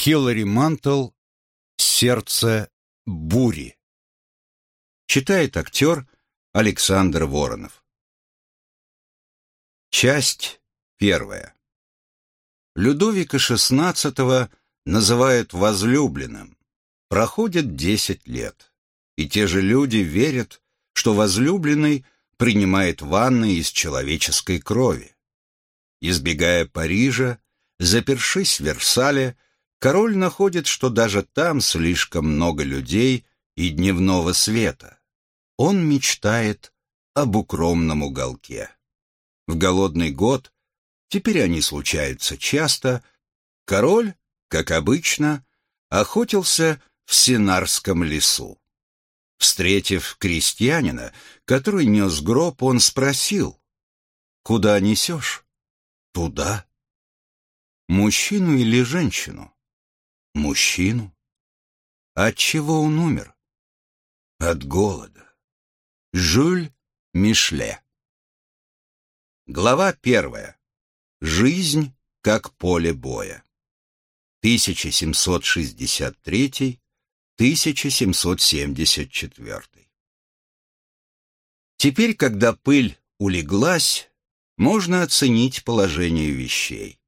Хиллари Мантл «Сердце бури». Читает актер Александр Воронов. Часть первая. Людовика XVI называют возлюбленным. Проходит десять лет, и те же люди верят, что возлюбленный принимает ванны из человеческой крови. Избегая Парижа, запершись в Версале, король находит, что даже там слишком много людей и дневного света. Он мечтает об укромном уголке. В голодный год, теперь они случаются часто, король, как обычно, охотился в Синарском лесу. Встретив крестьянина, который нес гроб, он спросил, «Куда несешь?» «Туда». «Мужчину или женщину?» Мужчину? От чего он умер? От голода. Жюль Мишле. Глава первая. Жизнь как поле боя. 1763-1774. Теперь, когда пыль улеглась, можно оценить положение вещей.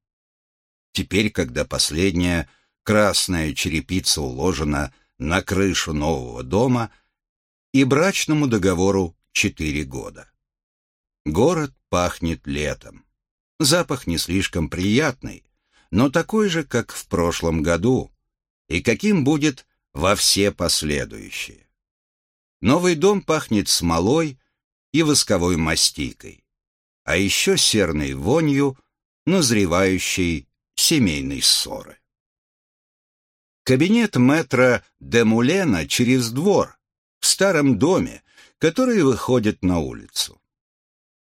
Теперь, когда последняя красная черепица уложена на крышу нового дома, и брачному договору четыре года. Город пахнет летом. Запах не слишком приятный, но такой же, как в прошлом году, и каким будет во все последующие. Новый дом пахнет смолой и восковой мастикой, а еще серной вонью назревающей семейной ссоры. Кабинет мэтра де Мулена через двор, в старом доме, который выходит на улицу.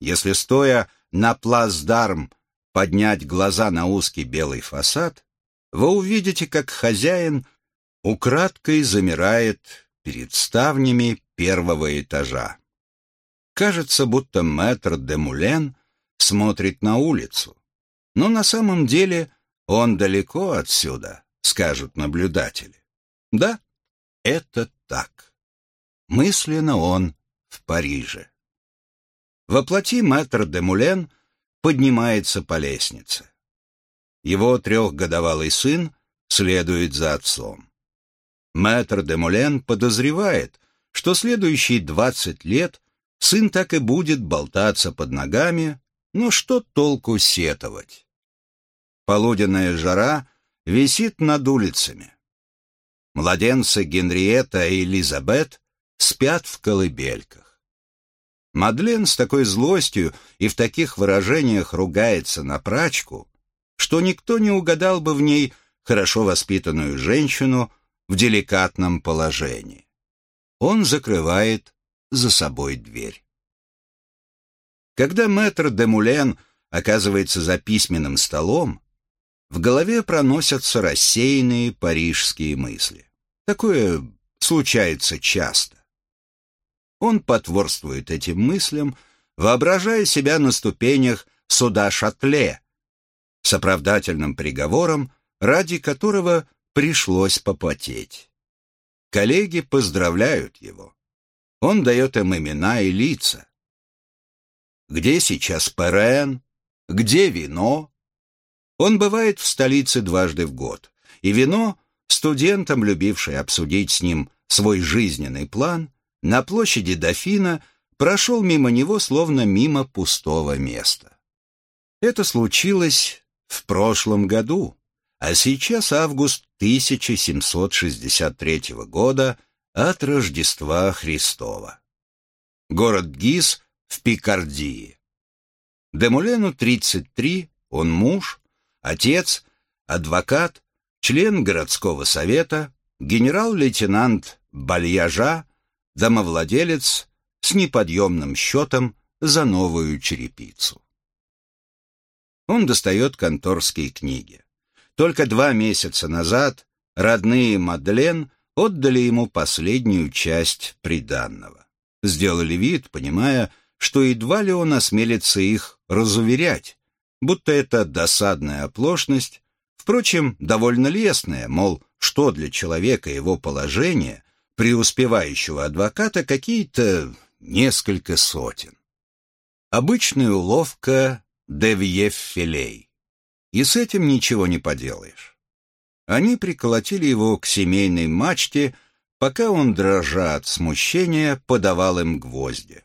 Если стоя на плацдарм поднять глаза на узкий белый фасад, вы увидите, как хозяин украдкой замирает перед ставнями первого этажа. Кажется, будто мэтр де Мулен смотрит на улицу, но на самом деле он далеко отсюда, скажут наблюдатели. Да, это так. Мысленно он в Париже. Воплоти мэтр де Мулен поднимается по лестнице. Его трехгодовалый сын следует за отцом. Мэтр де Мулен подозревает, что следующие двадцать лет сын так и будет болтаться под ногами, но что толку сетовать? Полуденная жара висит над улицами. Младенцы Генриетта и Элизабет спят в колыбельках. Мадлен с такой злостью и в таких выражениях ругается на прачку, что никто не угадал бы в ней хорошо воспитанную женщину в деликатном положении. Он закрывает за собой дверь. Когда мэтр де Мулен оказывается за письменным столом, в голове проносятся рассеянные парижские мысли. Такое случается часто. Он потворствует этим мыслям, воображая себя на ступенях суда Шатле с оправдательным приговором, ради которого пришлось попотеть. Коллеги поздравляют его. Он дает им имена и лица. Где сейчас Перен? Где вино? Он бывает в столице дважды в год, и вино, студентам, любивший обсудить с ним свой жизненный план, на площади Дофина прошел мимо него, словно мимо пустого места. Это случилось в прошлом году, а сейчас август 1763 года от Рождества Христова. Город Гиз в Пикардии. Демулену 33, он муж, отец, адвокат, член городского совета, генерал-лейтенант Бальяжа, домовладелец с неподъемным счетом за новую черепицу. Он достает конторские книги. Только два месяца назад родные Мадлен отдали ему последнюю часть приданного. Сделали вид, понимая, что едва ли он осмелится их разуверять, будто это досадная оплошность Впрочем, довольно лестное, мол, что для человека его положение, преуспевающего адвоката, какие-то несколько сотен. Обычная уловка Девьев Филей. И с этим ничего не поделаешь. Они приколотили его к семейной мачте, пока он, дрожа от смущения, подавал им гвозди.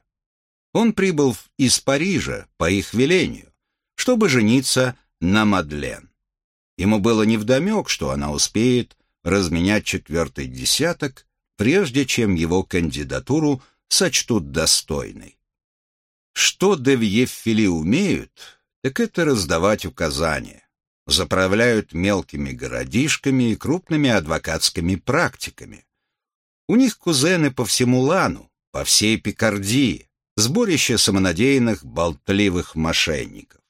Он прибыл из Парижа по их велению, чтобы жениться на Мадлен. Ему было невдомек, что она успеет разменять четвертый десяток, прежде чем его кандидатуру сочтут достойной. Что Девьеффели умеют, так это раздавать указания. Заправляют мелкими городишками и крупными адвокатскими практиками. У них кузены по всему Лану, по всей Пикардии, сборище самонадеянных болтливых мошенников.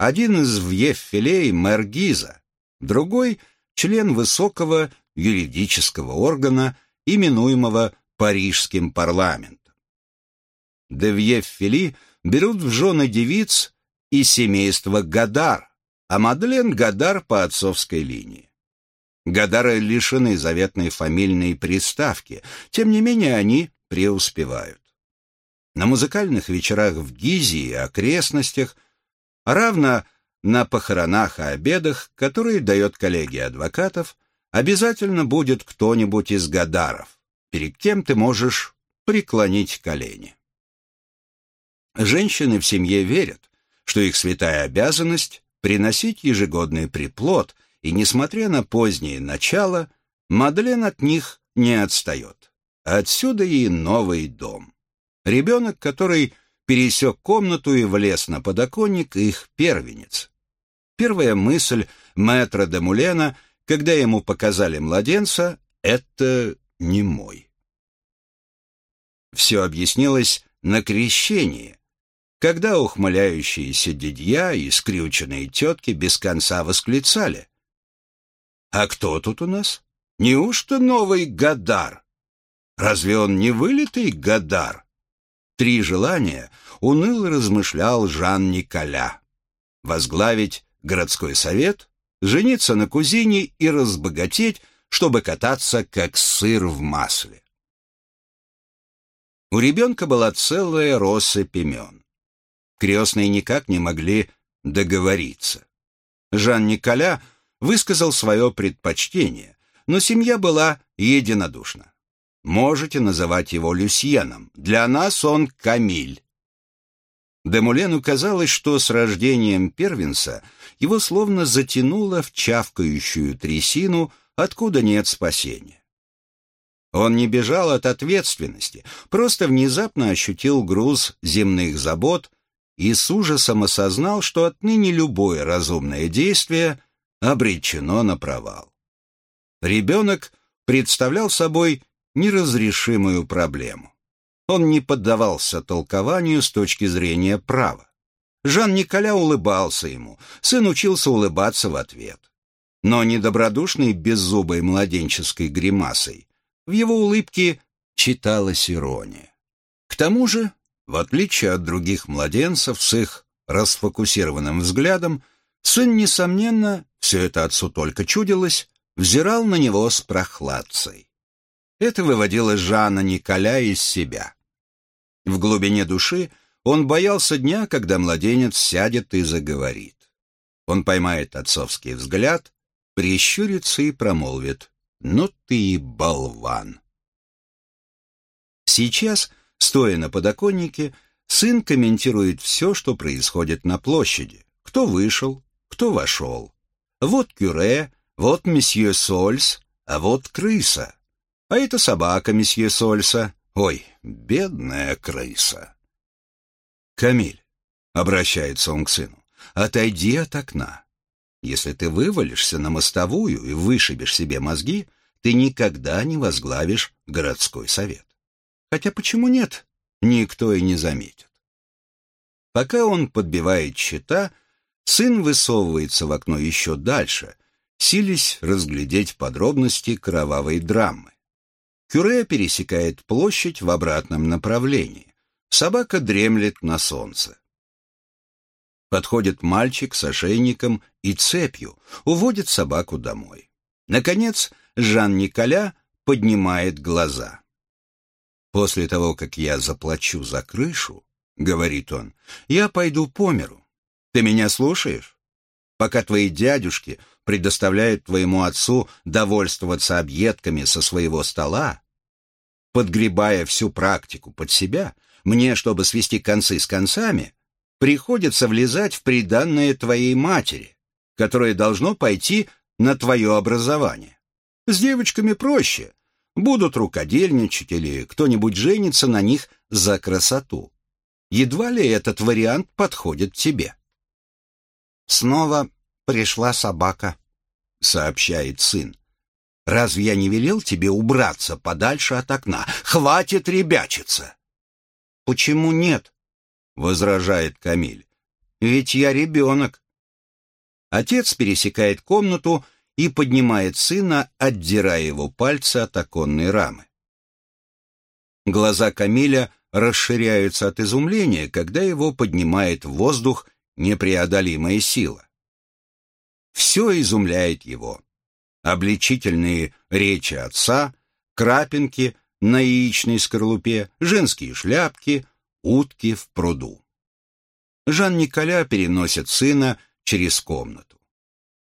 Один из Вьеффелей — мэр Гиза, другой — член высокого юридического органа, именуемого Парижским парламентом. Девьеффели берут в жены девиц и семейства Гадар, а Мадлен Гадар по отцовской линии. Гадары лишены заветной фамильной приставки, тем не менее они преуспевают. На музыкальных вечерах в Гизе и окрестностях, равно на похоронах и обедах, которые дает коллегия адвокатов, обязательно будет кто-нибудь из Гадаров, перед кем ты можешь преклонить колени. Женщины в семье верят, что их святая обязанность — приносить ежегодный приплод, и, несмотря на позднее начало, Мадлен от них не отстает. Отсюда и новый дом. Ребенок, который пересек комнату и влез на подоконник, их первенец. Первая мысль мэтра де Мулена, когда ему показали младенца, это не мой. Все объяснилось на крещении, когда ухмыляющиеся дядья и скрюченные тетки без конца восклицали. «А кто тут у нас? Неужто новый Гадар? Разве он не вылитый Гадар?» Три желания уныло размышлял Жан Николя. Возглавить городской совет, жениться на кузине и разбогатеть, чтобы кататься как сыр в масле. У ребенка была целая россыпь имен крестные никак не могли договориться. Жан-Николя высказал свое предпочтение, но семья была единодушна. Можете называть его Люсьеном, для нас он Камиль. Демулену казалось, что с рождением первенца его словно затянуло в чавкающую трясину, откуда нет спасения. Он не бежал от ответственности, просто внезапно ощутил груз земных забот и с ужасом осознал, что отныне любое разумное действие обречено на провал. Ребенок представлял собой неразрешимую проблему. Он не поддавался толкованию с точки зрения права. Жан-Николя улыбался ему, сын учился улыбаться в ответ. Но недобродушной беззубой младенческой гримасой в его улыбке читалась ирония. К тому же в отличие от других младенцев с их расфокусированным взглядом, сын, несомненно, все это отцу только чудилось, взирал на него с прохладцей. Это выводило Жана Николя из себя. В глубине души он боялся дня, когда младенец сядет и заговорит. Он поймает отцовский взгляд, прищурится и промолвит «Ну ты и болван!». Сейчас Стоя на подоконнике, сын комментирует все, что происходит на площади. Кто вышел, кто вошел. Вот кюре, вот месье Сольс, а вот крыса. А это собака месье Сольса. Ой, бедная крыса. Камиль, обращается он к сыну, отойди от окна. Если ты вывалишься на мостовую и вышибешь себе мозги, ты никогда не возглавишь городской совет. Хотя почему нет? Никто и не заметит. Пока он подбивает щита, сын высовывается в окно еще дальше, сились разглядеть подробности кровавой драмы. Кюре пересекает площадь в обратном направлении. Собака дремлет на солнце. Подходит мальчик с ошейником и цепью, уводит собаку домой. Наконец, Жан-Николя поднимает глаза. «После того, как я заплачу за крышу, — говорит он, — я пойду по миру. Ты меня слушаешь? Пока твои дядюшки предоставляют твоему отцу довольствоваться объедками со своего стола, подгребая всю практику под себя, мне, чтобы свести концы с концами, приходится влезать в приданное твоей матери, которое должно пойти на твое образование. С девочками проще. Будут рукодельничать или кто-нибудь женится на них за красоту. Едва ли этот вариант подходит тебе. Снова пришла собака, сообщает сын. Разве я не велел тебе убраться подальше от окна? Хватит ребячиться. Почему нет? возражает Камиль. Ведь я ребенок. Отец пересекает комнату и поднимает сына, отдирая его пальцы от оконной рамы. Глаза Камиля расширяются от изумления, когда его поднимает в воздух непреодолимая сила. Все изумляет его. Обличительные речи отца, крапинки на яичной скорлупе, женские шляпки, утки в пруду. Жан-Николя переносит сына через комнату.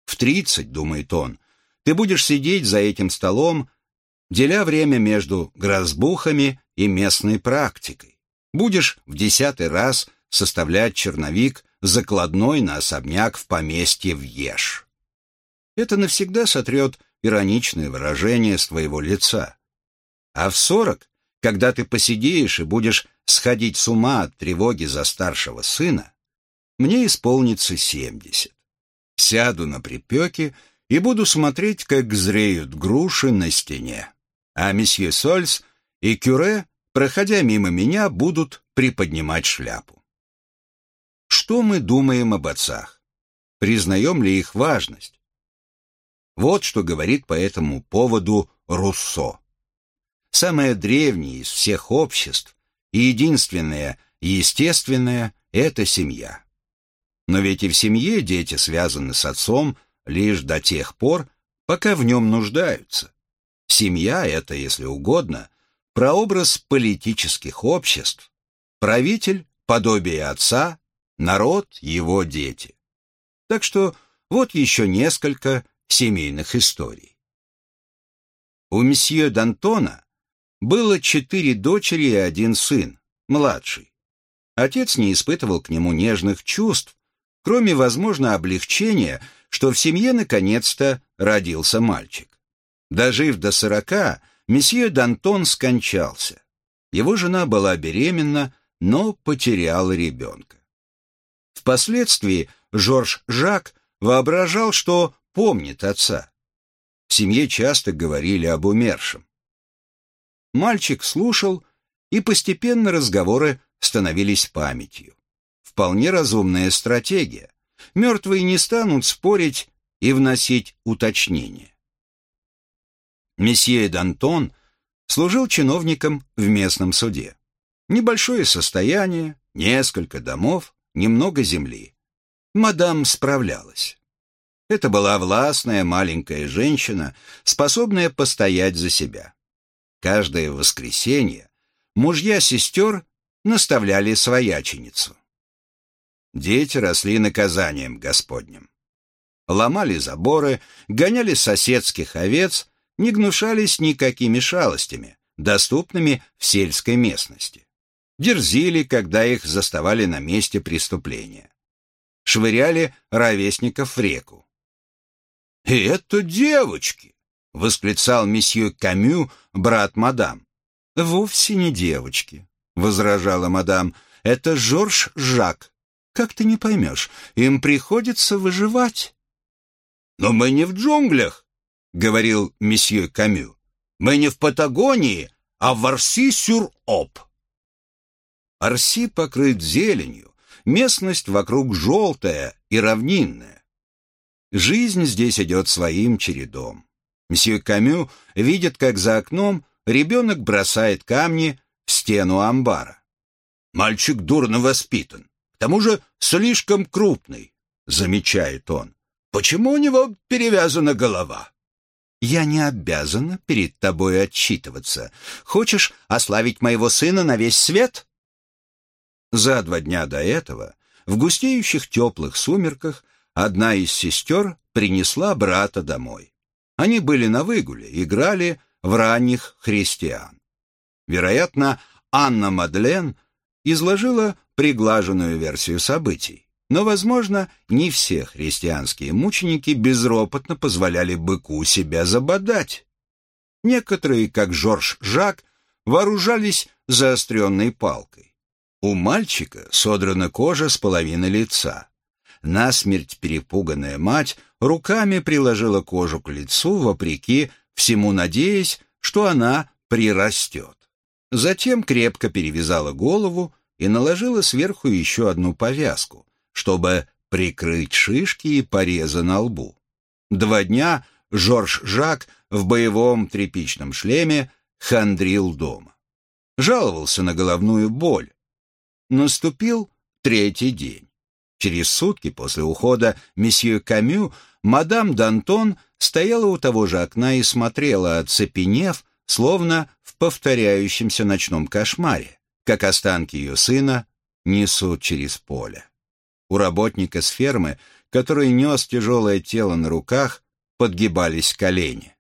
В тридцать, думает он, ты будешь сидеть за этим столом, деля время между грозбухами и местной практикой. Будешь в десятый раз составлять черновик закладной на особняк в поместье в Еш. Это навсегда сотрет ироничное выражение с твоего лица. А в сорок, когда ты посидеешь и будешь сходить с ума от тревоги за старшего сына, мне исполнится семьдесят. Сяду на припеке и буду смотреть, как зреют груши на стене. А месье Сольс и Кюре, проходя мимо меня, будут приподнимать шляпу. Что мы думаем об отцах? Признаем ли их важность? Вот что говорит по этому поводу Руссо. Самое древнее из всех обществ и единственное естественное – это семья. Но ведь и в семье дети связаны с отцом лишь до тех пор, пока в нем нуждаются. Семья – это, если угодно, прообраз политических обществ, правитель – подобие отца, народ – его дети. Так что вот еще несколько семейных историй. У месье Д'Антона было четыре дочери и один сын, младший. Отец не испытывал к нему нежных чувств, кроме, возможно, облегчения, что в семье наконец-то родился мальчик. Дожив до сорока, месье Д'Антон скончался. Его жена была беременна, но потеряла ребенка. Впоследствии Жорж Жак воображал, что помнит отца. В семье часто говорили об умершем. Мальчик слушал, и постепенно разговоры становились памятью. Вполне разумная стратегия. Мертвые не станут спорить и вносить уточнения. Месье Д'Антон служил чиновником в местном суде. Небольшое состояние, несколько домов, немного земли. Мадам справлялась. Это была властная маленькая женщина, способная постоять за себя. Каждое воскресенье мужья сестер наставляли свояченицу. Дети росли наказанием Господним. Ломали заборы, гоняли соседских овец, не гнушались никакими шалостями, доступными в сельской местности. Дерзили, когда их заставали на месте преступления. Швыряли ровесников в реку. «И это девочки!» — восклицал месье Камю, брат мадам. «Вовсе не девочки», — возражала мадам. «Это Жорж Жак. Как ты не поймешь, им приходится выживать». «Но мы не в джунглях», — говорил месье Камю. «Мы не в Патагонии, а в Арси-сюр-Оп». Арси покрыт зеленью, местность вокруг желтая и равнинная. Жизнь здесь идет своим чередом. Мсье Камю видит, как за окном ребенок бросает камни в стену амбара. Мальчик дурно воспитан. К тому же слишком крупный, замечает он. Почему у него перевязана голова? Я не обязана перед тобой отчитываться. Хочешь ославить моего сына на весь свет? За два дня до этого, в густеющих теплых сумерках, одна из сестер принесла брата домой. Они были на выгуле, играли в ранних христиан. Вероятно, Анна Мадлен изложила приглаженную версию событий. Но, возможно, не все христианские мученики безропотно позволяли быку себя забодать. Некоторые, как Жорж Жак, вооружались заостренной палкой. У мальчика содрана кожа с половины лица. Насмерть перепуганная мать руками приложила кожу к лицу, вопреки всему надеясь, что она прирастет. Затем крепко перевязала голову и наложила сверху еще одну повязку, чтобы прикрыть шишки и порезы на лбу. Два дня Жорж Жак в боевом тряпичном шлеме хандрил дома. Жаловался на головную боль. Наступил третий день. Через сутки после ухода месье Камю мадам Д'Антон стояла у того же окна и смотрела, оцепенев, словно в повторяющемся ночном кошмаре, как останки ее сына несут через поле. У работника с фермы, который нес тяжелое тело на руках, подгибались колени.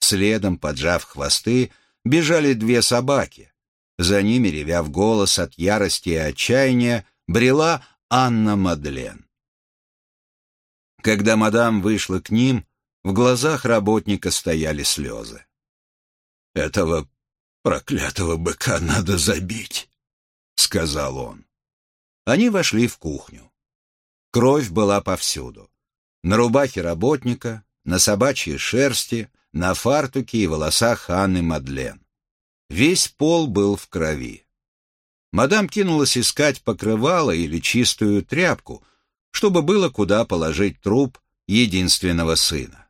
Следом, поджав хвосты, бежали две собаки. За ними, ревя в голос от ярости и отчаяния, брела Анна Мадлен. Когда мадам вышла к ним, в глазах работника стояли слезы. «Этого проклятого быка надо забить», — сказал он. Они вошли в кухню. Кровь была повсюду. На рубахе работника, на собачьей шерсти, на фартуке и волосах Анны Мадлен. Весь пол был в крови. Мадам кинулась искать покрывало или чистую тряпку, чтобы было куда положить труп единственного сына.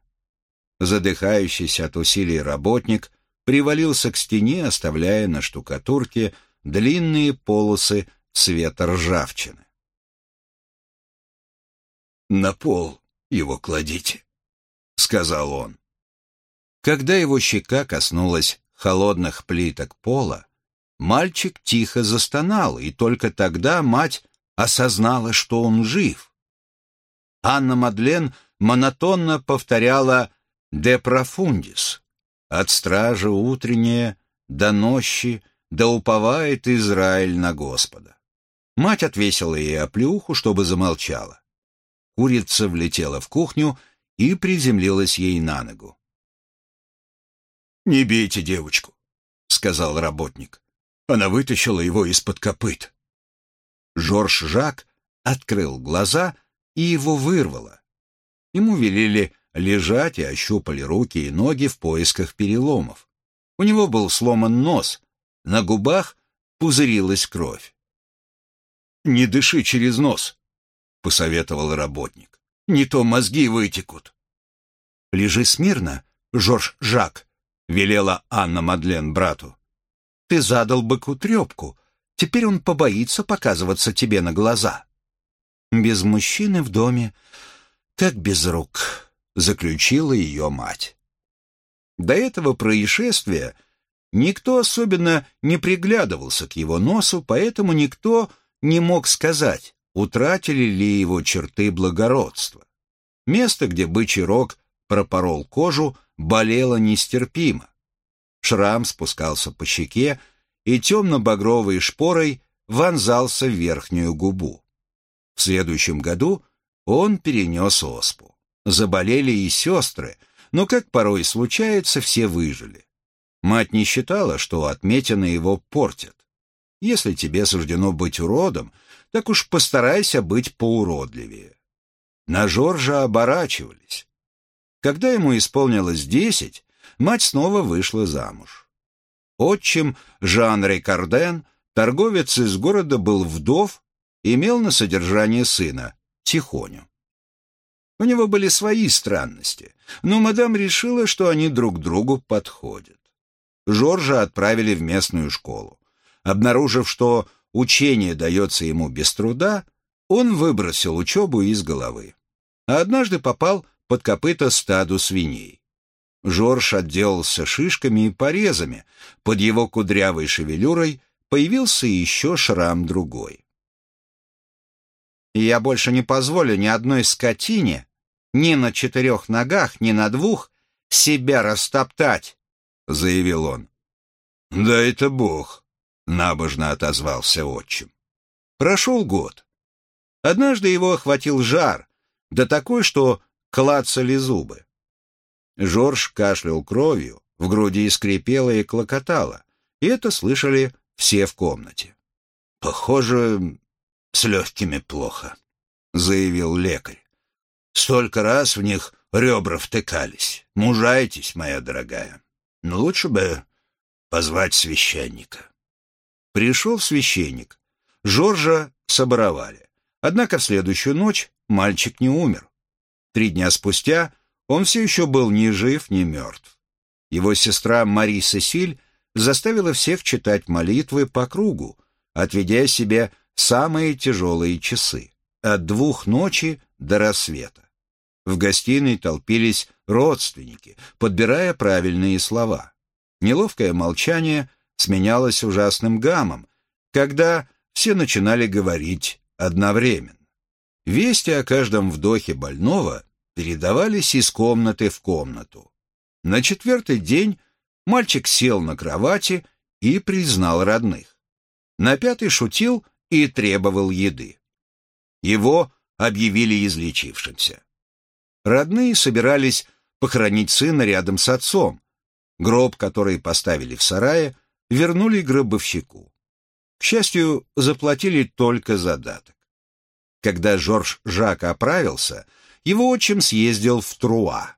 Задыхающийся от усилий работник привалился к стене, оставляя на штукатурке длинные полосы цвета ржавчины. «На пол его кладите», — сказал он. Когда его щека коснулась холодных плиток пола, мальчик тихо застонал, и только тогда мать осознала, что он жив. Анна Мадлен монотонно повторяла «де профундис» От стражи утреннее до нощи, да уповает Израиль на Господа. Мать отвесила ей оплюху, чтобы замолчала. Курица влетела в кухню и приземлилась ей на ногу. «Не бейте девочку», — сказал работник. Она вытащила его из-под копыт. Жорж Жак открыл глаза, и его вырвало. Ему велели лежать и ощупали руки и ноги в поисках переломов. У него был сломан нос, на губах пузырилась кровь. «Не дыши через нос», — посоветовал работник. «Не то мозги вытекут». «Лежи смирно, Жорж Жак», — велела Анна Мадлен брату. «Ты задал быку трепку, теперь он побоится показываться тебе на глаза». Без мужчины в доме, как без рук заключила ее мать. До этого происшествия никто особенно не приглядывался к его носу, поэтому никто не мог сказать, утратили ли его черты благородства. Место, где бычий рог пропорол кожу, болело нестерпимо. Шрам спускался по щеке и темно-багровой шпорой вонзался в верхнюю губу. В следующем году он перенес оспу. Заболели и сестры, но, как порой случается, все выжили. Мать не считала, что отметины его портят. Если тебе суждено быть уродом, так уж постарайся быть поуродливее. На Жоржа оборачивались. Когда ему исполнилось десять, мать снова вышла замуж. Отчим Жан Рейкарден, торговец из города, был вдов, имел на содержание сына, Тихоню. У него были свои странности, но мадам решила, что они друг другу подходят. Жоржа отправили в местную школу. Обнаружив, что учение дается ему без труда, Он выбросил учебу из головы, а однажды попал под копыта стаду свиней. Жорж отделался шишками и порезами, под его кудрявой шевелюрой появился еще шрам другой. «Я больше не позволю ни одной скотине, ни на четырех ногах, ни на двух, себя растоптать», — заявил он. «Да это Бог», — набожно отозвался отчим. Прошел год. Однажды его охватил жар, да такой, что клацали зубы. Жорж кашлял кровью, в груди скрипело и клокотало, и это слышали все в комнате. «Похоже, с легкими плохо», — заявил лекарь. «Столько раз в них ребра втыкались. Мужайтесь, моя дорогая. Но лучше бы позвать священника». Пришел священник. Жоржа соборовали. Однако в следующую ночь мальчик не умер. Три дня спустя он все еще был ни жив, ни мертв. Его сестра Мари Сесиль заставила всех читать молитвы по кругу, отведя себе самые тяжелые часы, от двух ночи до рассвета. В гостиной толпились родственники, подбирая правильные слова. Неловкое молчание сменялось ужасным гамом, когда все начинали говорить одновременно. Вести о каждом вдохе больного передавались из комнаты в комнату. На четвертый день мальчик сел на кровати и признал родных. На пятый шутил и требовал еды. Его объявили излечившимся. Родные собирались похоронить сына рядом с отцом. Гроб, который поставили в сарае, вернули гробовщику. К счастью, заплатили только задаток. Когда Жорж Жак оправился, его отчим съездил в Труа.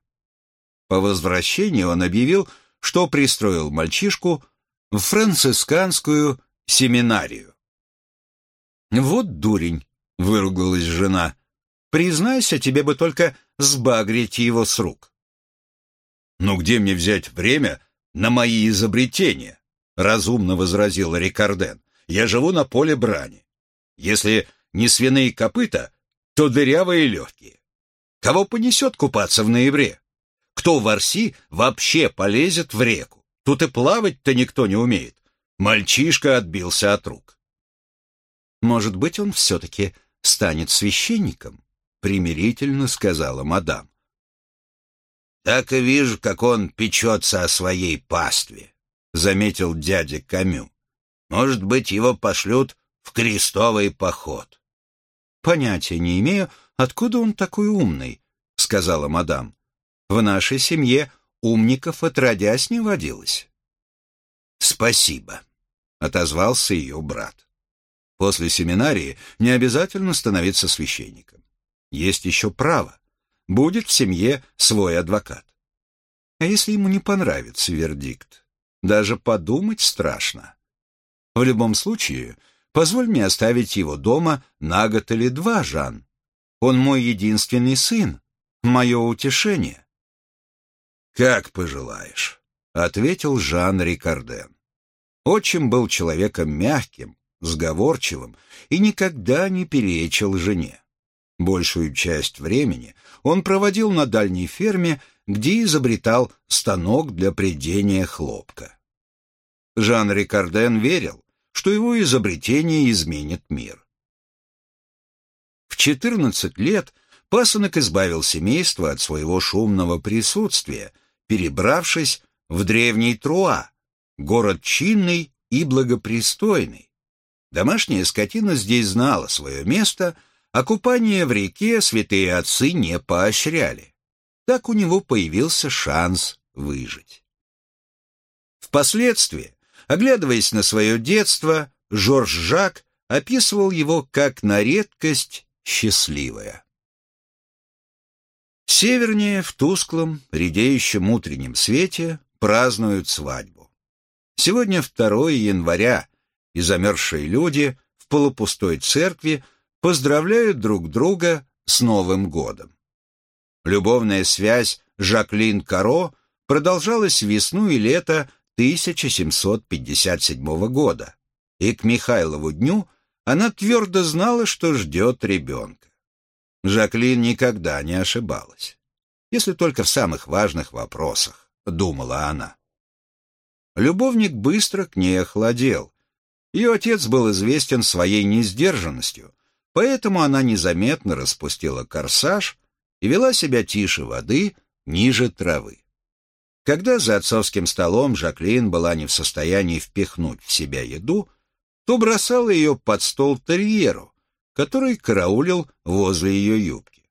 По возвращении он объявил, что пристроил мальчишку в францисканскую семинарию. «Вот дурень», — выругалась жена, — «признайся, тебе бы только сбагрить его с рук». «Ну где мне взять время на мои изобретения?» — разумно возразил Рикарден. «Я живу на поле брани. Если не свиные копыта, то дырявые легкие. Кого понесет купаться в ноябре? Кто в Арси вообще полезет в реку? Тут и плавать-то никто не умеет. Мальчишка отбился от рук. Может быть, он все-таки станет священником? Примирительно сказала мадам. Так и вижу, как он печется о своей пастве, заметил дядя Камю. Может быть, его пошлют в крестовый поход. Понятия не имею, откуда он такой умный, сказала мадам. В нашей семье умников отродясь не водилось. Спасибо, отозвался ее брат. После семинарии не обязательно становиться священником. Есть еще право. Будет в семье свой адвокат. А если ему не понравится вердикт? Даже подумать страшно. В любом случае, Позволь мне оставить его дома на год или два, Жан. Он мой единственный сын, мое утешение». «Как пожелаешь», — ответил Жан Рикарден. Отчим был человеком мягким, сговорчивым и никогда не перечил жене. Большую часть времени он проводил на дальней ферме, где изобретал станок для придения хлопка. Жан Рикарден верил, что его изобретение изменит мир. В 14 лет пасынок избавил семейство от своего шумного присутствия, перебравшись в древний Труа, город чинный и благопристойный. Домашняя скотина здесь знала свое место, а купание в реке святые отцы не поощряли. Так у него появился шанс выжить. Впоследствии Оглядываясь на свое детство, Жорж Жак описывал его как на редкость счастливое. Севернее, в тусклом, редеющем утреннем свете, празднуют свадьбу. Сегодня 2 января, и замерзшие люди в полупустой церкви поздравляют друг друга с Новым годом. Любовная связь Жаклин Каро продолжалась весну и лето 1757 года, и к Михайлову дню она твердо знала, что ждет ребенка. Жаклин никогда не ошибалась. Если только в самых важных вопросах, думала она. Любовник быстро к ней охладел. Ее отец был известен своей несдержанностью, поэтому она незаметно распустила корсаж и вела себя тише воды, ниже травы. Когда за отцовским столом Жаклин была не в состоянии впихнуть в себя еду, то бросала ее под стол терьеру, который караулил возле ее юбки.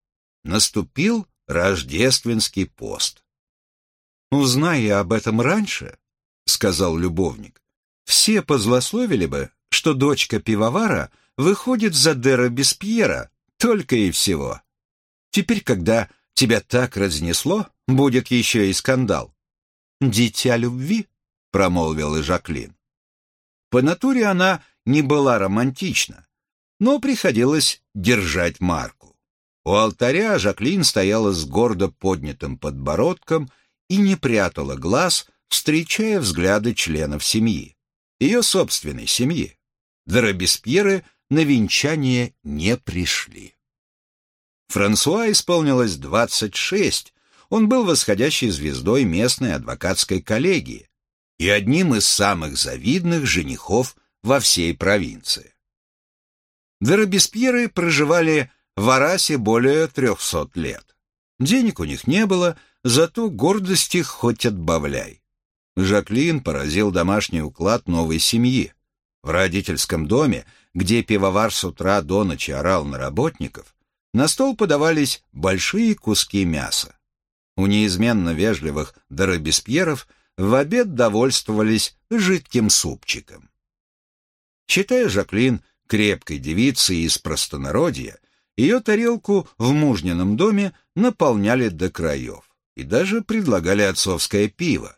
Наступил рождественский пост. «Узная об этом раньше», — сказал любовник, — «все позлословили бы, что дочка пивовара выходит за Дера Беспьера, только и всего. Теперь, когда тебя так разнесло, будет еще и скандал». «Дитя любви», — промолвила Жаклин. По натуре она не была романтична, но приходилось держать марку. У алтаря Жаклин стояла с гордо поднятым подбородком и не прятала глаз, встречая взгляды членов семьи, ее собственной семьи. До на венчание не пришли. Франсуа исполнилось 26, он был восходящей звездой местной адвокатской коллегии и одним из самых завидных женихов во всей провинции. До Робеспьеры проживали в Арасе более трехсот лет. Денег у них не было, зато гордости хоть отбавляй. Жаклин поразил домашний уклад новой семьи. В родительском доме, где пивовар с утра до ночи орал на работников, на стол подавались большие куски мяса. У неизменно вежливых доробеспьеров в обед довольствовались жидким супчиком. Считая Жаклин крепкой девицей из простонародья, ее тарелку в мужнином доме наполняли до краев и даже предлагали отцовское пиво.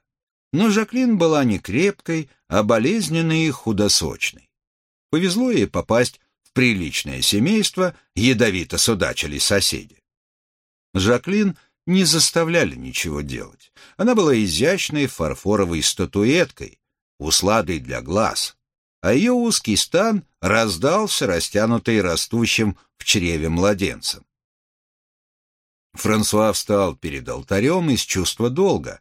Но Жаклин была не крепкой, а болезненной и худосочной. Повезло ей попасть в приличное семейство, ядовито судачили соседи. Жаклин не заставляли ничего делать. Она была изящной фарфоровой статуэткой, усладой для глаз, а ее узкий стан раздался, растянутый растущим в чреве младенцем. Франсуа встал перед алтарем из чувства долга,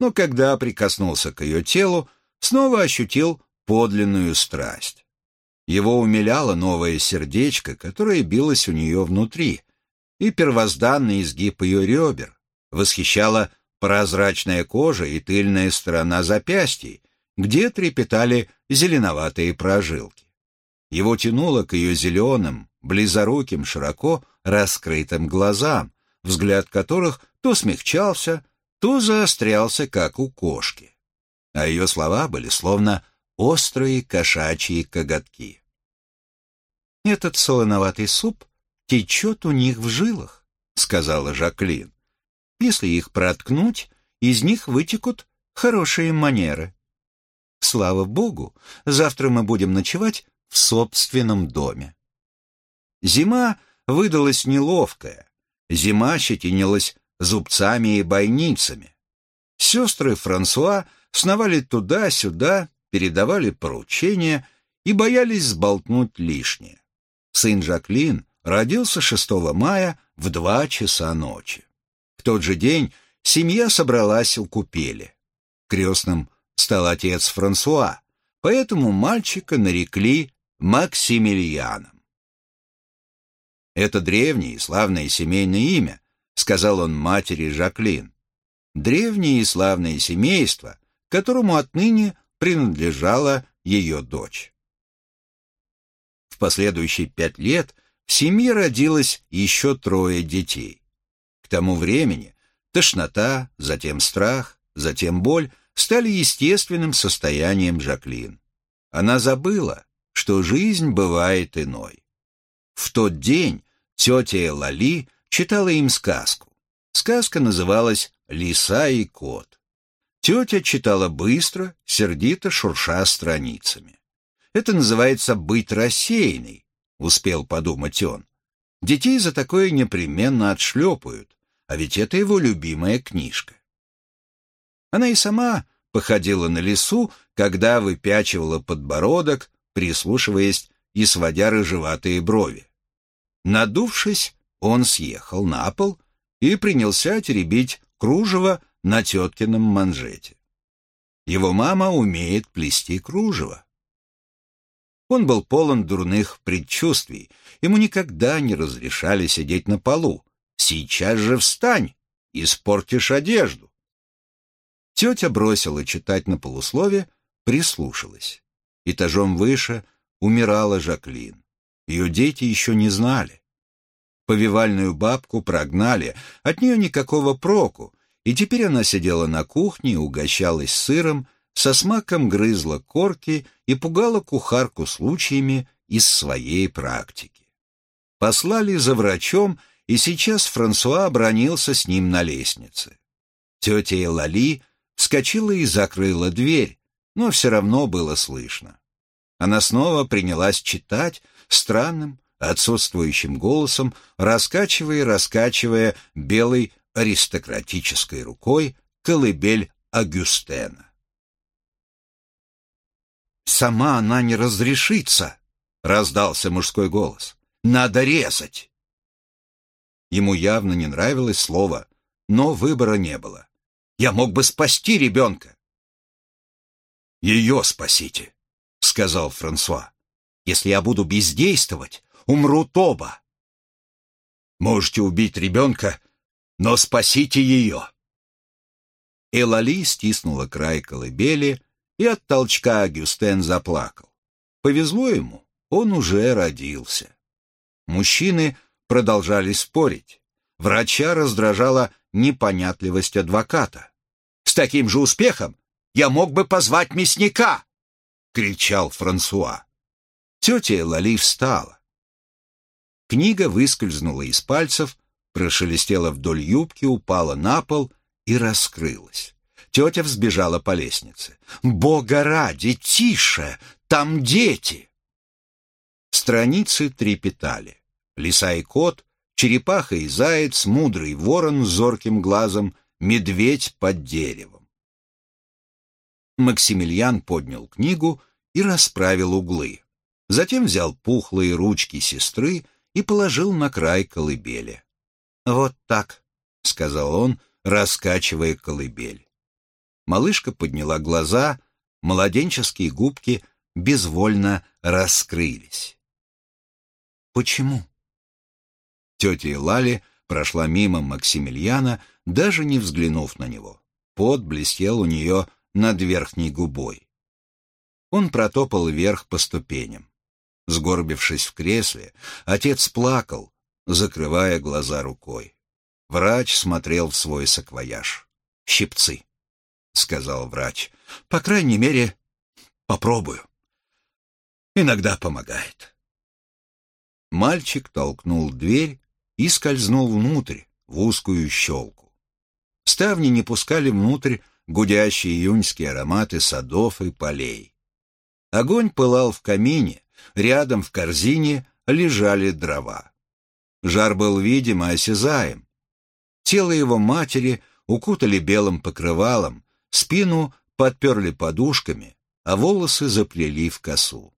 но когда прикоснулся к ее телу, снова ощутил подлинную страсть. Его умиляло новое сердечко, которое билось у нее внутри, и первозданный изгиб ее ребер, восхищала прозрачная кожа и тыльная сторона запястьей, где трепетали зеленоватые прожилки. Его тянуло к ее зеленым, близоруким, широко раскрытым глазам, взгляд которых то смягчался, то заострялся, как у кошки. А ее слова были словно острые кошачьи коготки. «Этот солоноватый суп течет у них в жилах», — сказала Жаклин. «Если их проткнуть, из них вытекут хорошие манеры. Слава Богу, завтра мы будем ночевать в собственном доме». Зима выдалась неловкая. Зима щетинилась зубцами и бойницами. Сестры Франсуа сновали туда-сюда, передавали поручения и боялись сболтнуть лишнее. Сын Жаклин родился 6 мая в два часа ночи. В тот же день семья собралась у купели. Крестным стал отец Франсуа, поэтому мальчика нарекли Максимилианом. «Это древнее и славное семейное имя», — сказал он матери Жаклин. «Древнее и славное семейство, которому отныне принадлежала ее дочь». В последующие пять лет в семье родилось еще трое детей. К тому времени тошнота, затем страх, затем боль стали естественным состоянием Жаклин. Она забыла, что жизнь бывает иной. В тот день тетя Лали читала им сказку. Сказка называлась «Лиса и кот». Тетя читала быстро, сердито шурша страницами. Это называется «быть рассеянной», — успел подумать он. Детей за такое непременно отшлепают, а ведь это его любимая книжка. Она и сама походила на лису, когда выпячивала подбородок, прислушиваясь и сводя рыжеватые брови. Надувшись, он съехал на пол и принялся теребить кружево на теткином манжете. Его мама умеет плести кружево. Он был полон дурных предчувствий. Ему никогда не разрешали сидеть на полу. Сейчас же встань, испортишь одежду. Тетя бросила читать на полуслове, прислушалась. Этажом выше умирала Жаклин. Ее дети еще не знали. Повивальную бабку прогнали, от нее никакого проку, и теперь она сидела на кухне, угощалась сыром, со смаком грызла корки и пугала кухарку случаями из своей практики. Послали за врачом, и сейчас Франсуа обронился с ним на лестнице. Тетя Элали вскочила и закрыла дверь, но все равно было слышно. Она снова принялась читать странным, отсутствующим голосом, раскачивая и раскачивая белой аристократической рукой колыбель Агюстена. «Сама она не разрешится!» — раздался мужской голос. «Надо резать!» Ему явно не нравилось слово, но выбора не было. «Я мог бы спасти ребенка!» «Ее спасите!» — сказал Франсуа. «Если я буду бездействовать, умрут оба!» «Можете убить ребенка, но спасите ее!» Элали стиснула край колыбели, и от толчка Гюстен заплакал. Повезло ему, он уже родился. Мужчины продолжали спорить. Врача раздражала непонятливость адвоката. «С таким же успехом я мог бы позвать мясника!» — кричал Франсуа. Тетя Лали встала. Книга выскользнула из пальцев, прошелестела вдоль юбки, упала на пол и раскрылась. Тетя взбежала по лестнице. «Бога ради, тише! Там дети!» Страницы трепетали. Лиса и кот, черепаха и заяц, мудрый ворон с зорким глазом, медведь под деревом. Максимилиан поднял книгу и расправил углы. Затем взял пухлые ручки сестры и положил на край колыбели. «Вот так», — сказал он, раскачивая колыбель. Малышка подняла глаза, младенческие губки безвольно раскрылись. «Почему?» Тетя Лали прошла мимо Максимилиана, даже не взглянув на него. Пот блестел у нее над верхней губой. Он протопал вверх по ступеням. Сгорбившись в кресле, отец плакал, закрывая глаза рукой. Врач смотрел в свой саквояж. «Щипцы», — сказал врач. «По крайней мере, попробую. Иногда помогает». Мальчик толкнул дверь и скользнул внутрь, в узкую щелку. Ставни не пускали внутрь гудящие июньские ароматы садов и полей. Огонь пылал в камине, рядом в корзине лежали дрова. Жар был видим и осязаем. Тело его матери укутали белым покрывалом, спину подперли подушками, а волосы заплели в косу.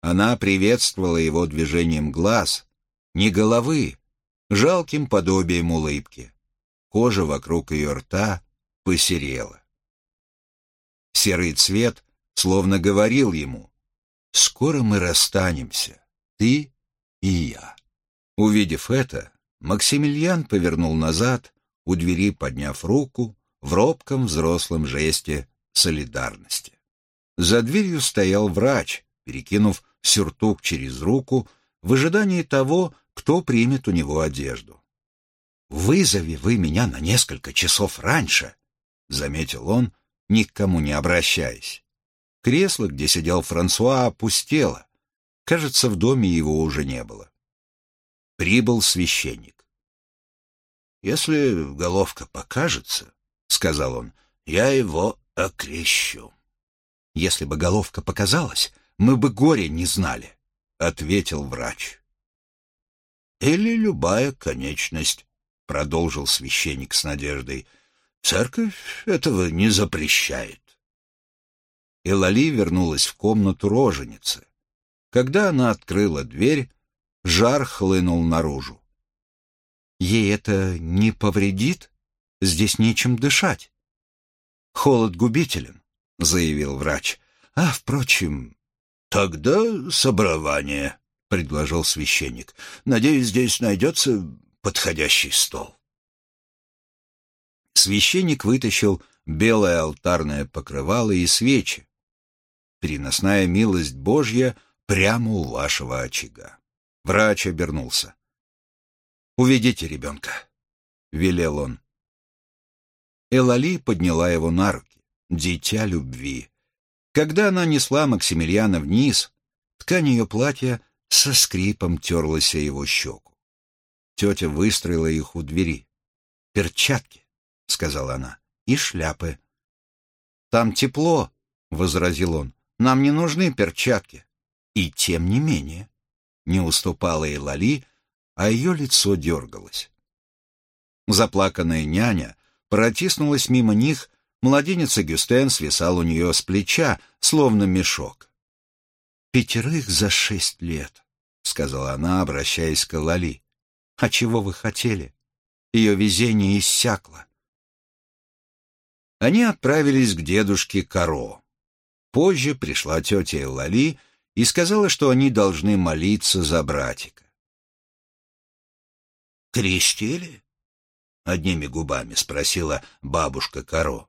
Она приветствовала его движением глаз, не головы, жалким подобием улыбки. Кожа вокруг ее рта посерела. Серый цвет словно говорил ему, «Скоро мы расстанемся, ты и я». Увидев это, Максимилиан повернул назад, у двери подняв руку в робком взрослом жесте солидарности. За дверью стоял врач, перекинув сюртук через руку в ожидании того, кто примет у него одежду. «Вызови вы меня на несколько часов раньше», — заметил он, ни к кому не обращаясь. Кресло, где сидел Франсуа, опустело. Кажется, в доме его уже не было прибыл священник. «Если головка покажется, — сказал он, — я его окрещу». «Если бы головка показалась, мы бы горе не знали», — ответил врач. «Или любая конечность», — продолжил священник с надеждой. «Церковь этого не запрещает». Элали вернулась в комнату роженицы. Когда она открыла дверь, жар хлынул наружу. «Ей это не повредит? Здесь нечем дышать». «Холод губителен», — заявил врач. «А, впрочем...» «Тогда собрование», — предложил священник. «Надеюсь, здесь найдется подходящий стол». Священник вытащил белое алтарное покрывало и свечи. Переносная милость Божья прямо у вашего очага. Врач обернулся. «Уведите ребенка», — велел он. Элали подняла его на руки. Дитя любви. Когда она несла Максимилиана вниз, ткань ее платья со скрипом терлась о его щеку. Тетя выстроила их у двери. «Перчатки», — сказала она, — «и шляпы». «Там тепло», — возразил он, — «нам не нужны перчатки». И тем не менее, не уступала и Лали, а ее лицо дергалось. Заплаканная няня протиснулась мимо них Младенец Агюстен свисал у нее с плеча, словно мешок. «Пятерых за шесть лет», — сказала она, обращаясь к Лали. «А чего вы хотели? Ее везение иссякло». Они отправились к дедушке Каро. Позже пришла тетя Лали и сказала, что они должны молиться за братика. «Крестили?» — одними губами спросила бабушка Каро.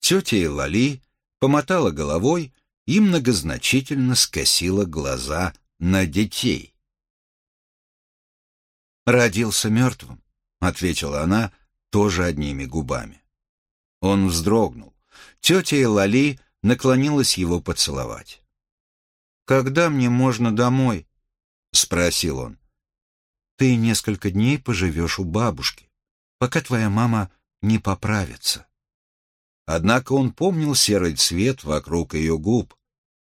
Тетя Лали помотала головой и многозначительно скосила глаза на детей. «Родился мертвым», — ответила она тоже одними губами. Он вздрогнул. Тетя Лали наклонилась его поцеловать. «Когда мне можно домой?» — спросил он. «Ты несколько дней поживешь у бабушки, пока твоя мама не поправится». Однако он помнил серый цвет вокруг ее губ.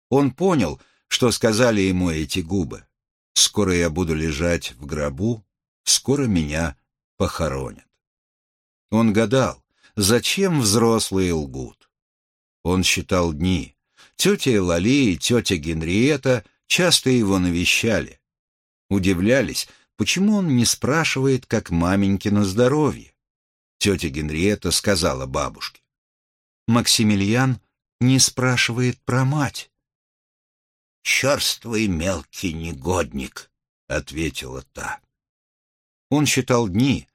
Он понял, что сказали ему эти губы. «Скоро я буду лежать в гробу, скоро меня похоронят». Он гадал, зачем взрослые лгут. Он считал дни. Тетя Лали и тетя Генриетта часто его навещали. Удивлялись, почему он не спрашивает, как маменькино здоровье. Тетя Генриетта сказала бабушке. Максимилиан не спрашивает про мать. «Черствый мелкий негодник», — ответила та. Он считал дни,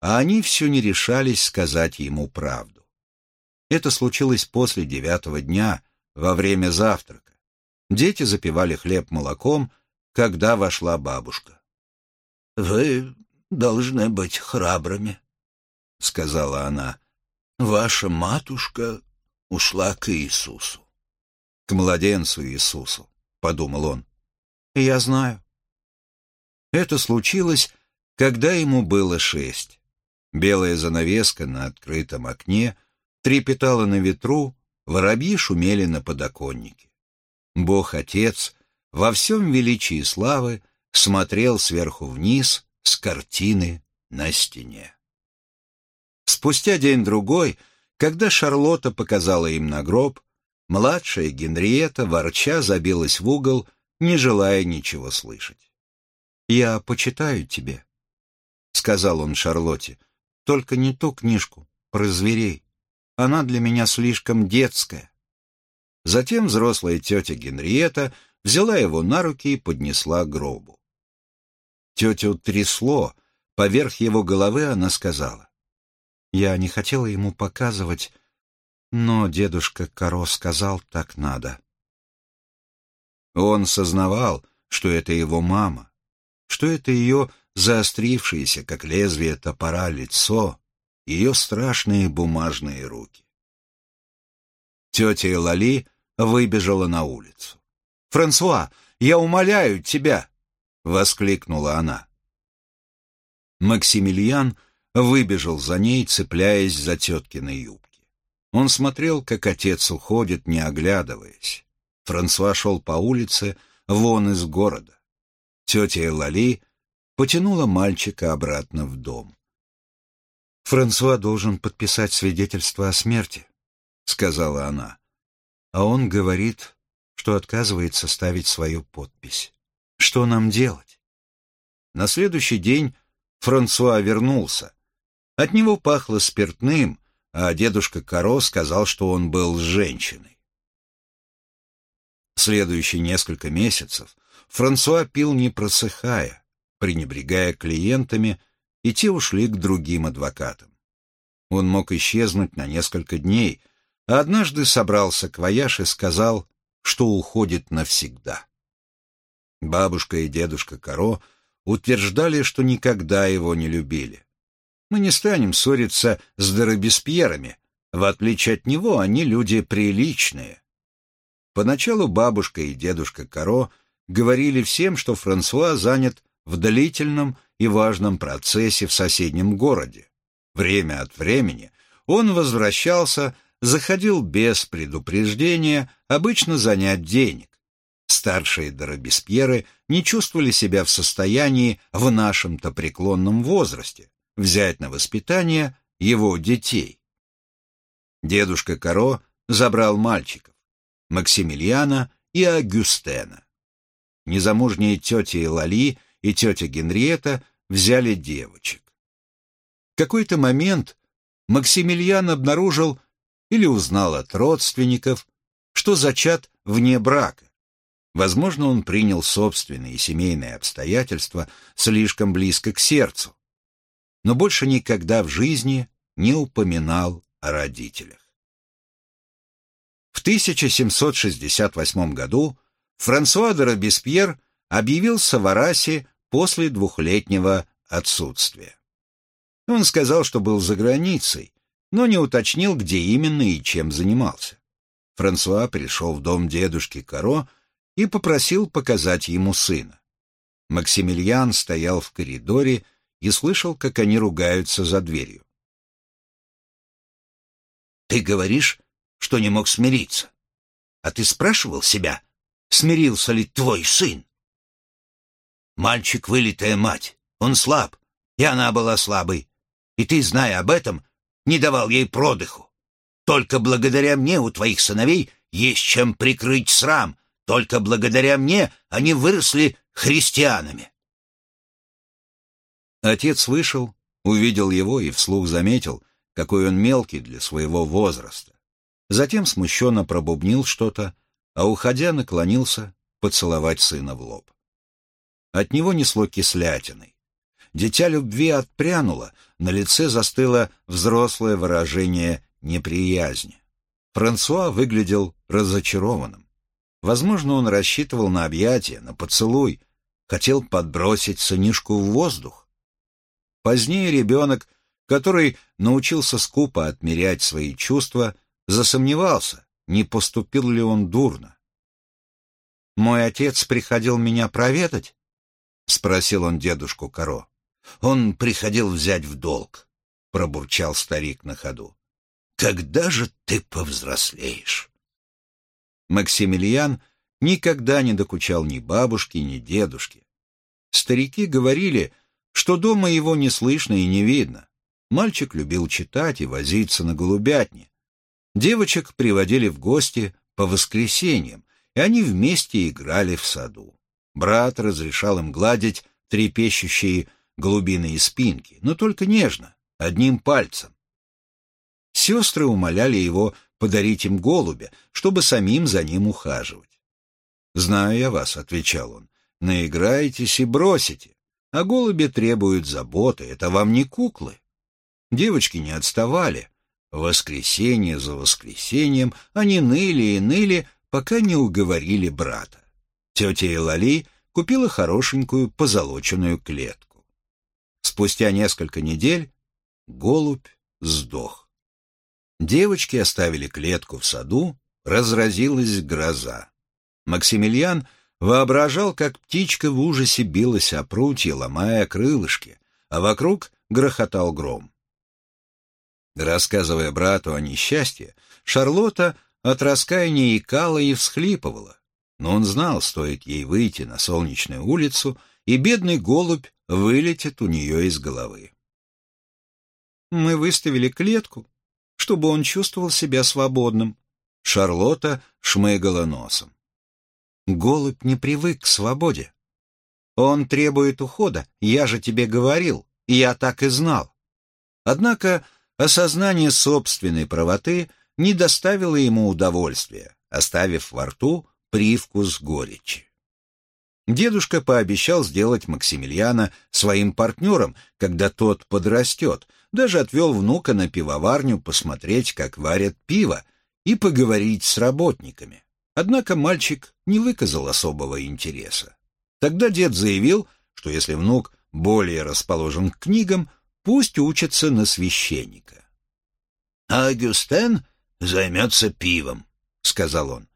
а они все не решались сказать ему правду. Это случилось после девятого дня, во время завтрака. Дети запивали хлеб молоком, когда вошла бабушка. «Вы должны быть храбрыми», — сказала она ваша матушка ушла к Иисусу. К младенцу Иисусу, подумал он. Я знаю. Это случилось, когда ему было шесть. Белая занавеска на открытом окне трепетала на ветру, воробьи шумели на подоконнике. Бог-Отец во всем величии славы смотрел сверху вниз с картины на стене. Спустя день-другой, когда Шарлотта показала им на гроб, младшая Генриетта, ворча, забилась в угол, не желая ничего слышать. «Я почитаю тебе», — сказал он Шарлотте, — «только не ту книжку про зверей. Она для меня слишком детская». Затем взрослая тетя Генриетта взяла его на руки и поднесла к гробу. Тетю трясло, поверх его головы она сказала, я не хотела ему показывать, но дедушка Каро сказал, так надо. Он сознавал, что это его мама, что это ее заострившееся, как лезвие топора, лицо, ее страшные бумажные руки. Тетя Лали выбежала на улицу. «Франсуа, я умоляю тебя!» — воскликнула она. Максимилиан выбежал за ней, цепляясь за теткины юбки. Он смотрел, как отец уходит, не оглядываясь. Франсуа шел по улице, вон из города. Тетя Элали потянула мальчика обратно в дом. «Франсуа должен подписать свидетельство о смерти», — сказала она. «А он говорит, что отказывается ставить свою подпись». Что нам делать? На следующий день Франсуа вернулся. От него пахло спиртным, а дедушка Каро сказал, что он был с женщиной. Следующие несколько месяцев Франсуа пил не просыхая, пренебрегая клиентами, и те ушли к другим адвокатам. Он мог исчезнуть на несколько дней, а однажды собрался к вояж и сказал, что уходит навсегда. Бабушка и дедушка Каро утверждали, что никогда его не любили. Мы не станем ссориться с Доробеспьерами. В отличие от него, они люди приличные. Поначалу бабушка и дедушка Каро говорили всем, что Франсуа занят в длительном и важном процессе в соседнем городе. Время от времени он возвращался, заходил без предупреждения, обычно занять денег. Старшие Доробеспьеры не чувствовали себя в состоянии в нашем-то преклонном возрасте взять на воспитание его детей. Дедушка Каро забрал мальчиков, Максимилиана и Агюстена. Незамужние тетя Лали и тетя Генриетта взяли девочек. В какой-то момент Максимилиан обнаружил или узнал от родственников, что зачат вне брака. Возможно, он принял собственные семейные обстоятельства слишком близко к сердцу, но больше никогда в жизни не упоминал о родителях. В 1768 году Франсуа де Робеспьер объявился в Арасе после двухлетнего отсутствия. Он сказал, что был за границей, но не уточнил, где именно и чем занимался. Франсуа пришел в дом дедушки Каро и попросил показать ему сына. Максимилиан стоял в коридоре и слышал, как они ругаются за дверью. «Ты говоришь, что не мог смириться. А ты спрашивал себя, смирился ли твой сын?» Мальчик — вылитая мать, он слаб, и она была слабой. И ты, зная об этом, не давал ей продыху. Только благодаря мне у твоих сыновей есть чем прикрыть срам, только благодаря мне они выросли христианами. Отец вышел, увидел его и вслух заметил, какой он мелкий для своего возраста. Затем смущенно пробубнил что-то, а уходя наклонился поцеловать сына в лоб. От него несло кислятиной. Дитя любви отпрянуло, на лице застыло взрослое выражение неприязни. Франсуа выглядел разочарованным. Возможно, он рассчитывал на объятие, на поцелуй, хотел подбросить сынишку в воздух. Позднее ребенок, который научился скупо отмерять свои чувства, засомневался, не поступил ли он дурно. «Мой отец приходил меня проведать?» — спросил он дедушку Каро. «Он приходил взять в долг», — пробурчал старик на ходу. «Когда же ты повзрослеешь?» Максимилиан никогда не докучал ни бабушке, ни дедушке. Старики говорили, что дома его не слышно и не видно. Мальчик любил читать и возиться на голубятне. Девочек приводили в гости по воскресеньям, и они вместе играли в саду. Брат разрешал им гладить трепещущие голубиные спинки, но только нежно, одним пальцем. Сестры умоляли его подарить им голубя, чтобы самим за ним ухаживать. «Знаю я вас», — отвечал он, — «наиграетесь и бросите, а голуби требуют заботы, это вам не куклы». Девочки не отставали. Воскресенье за воскресеньем они ныли и ныли, пока не уговорили брата. Тетя Элали купила хорошенькую позолоченную клетку. Спустя несколько недель голубь сдох. Девочки оставили клетку в саду, разразилась гроза. Максимилиан воображал, как птичка в ужасе билась о прутье, ломая крылышки, а вокруг грохотал гром. Рассказывая брату о несчастье, Шарлотта от раскаяния икала и всхлипывала, но он знал, стоит ей выйти на солнечную улицу, и бедный голубь вылетит у нее из головы. «Мы выставили клетку, чтобы он чувствовал себя свободным. Шарлотта шмыгала носом. Голубь не привык к свободе. Он требует ухода, я же тебе говорил, я так и знал. Однако осознание собственной правоты не доставило ему удовольствия, оставив во рту привкус горечи. Дедушка пообещал сделать Максимилиана своим партнером, когда тот подрастет, даже отвел внука на пивоварню посмотреть, как варят пиво, и поговорить с работниками. Однако мальчик не выказал особого интереса. Тогда дед заявил, что если внук более расположен к книгам, пусть учится на священника. «А Гюстен займется пивом», — сказал он.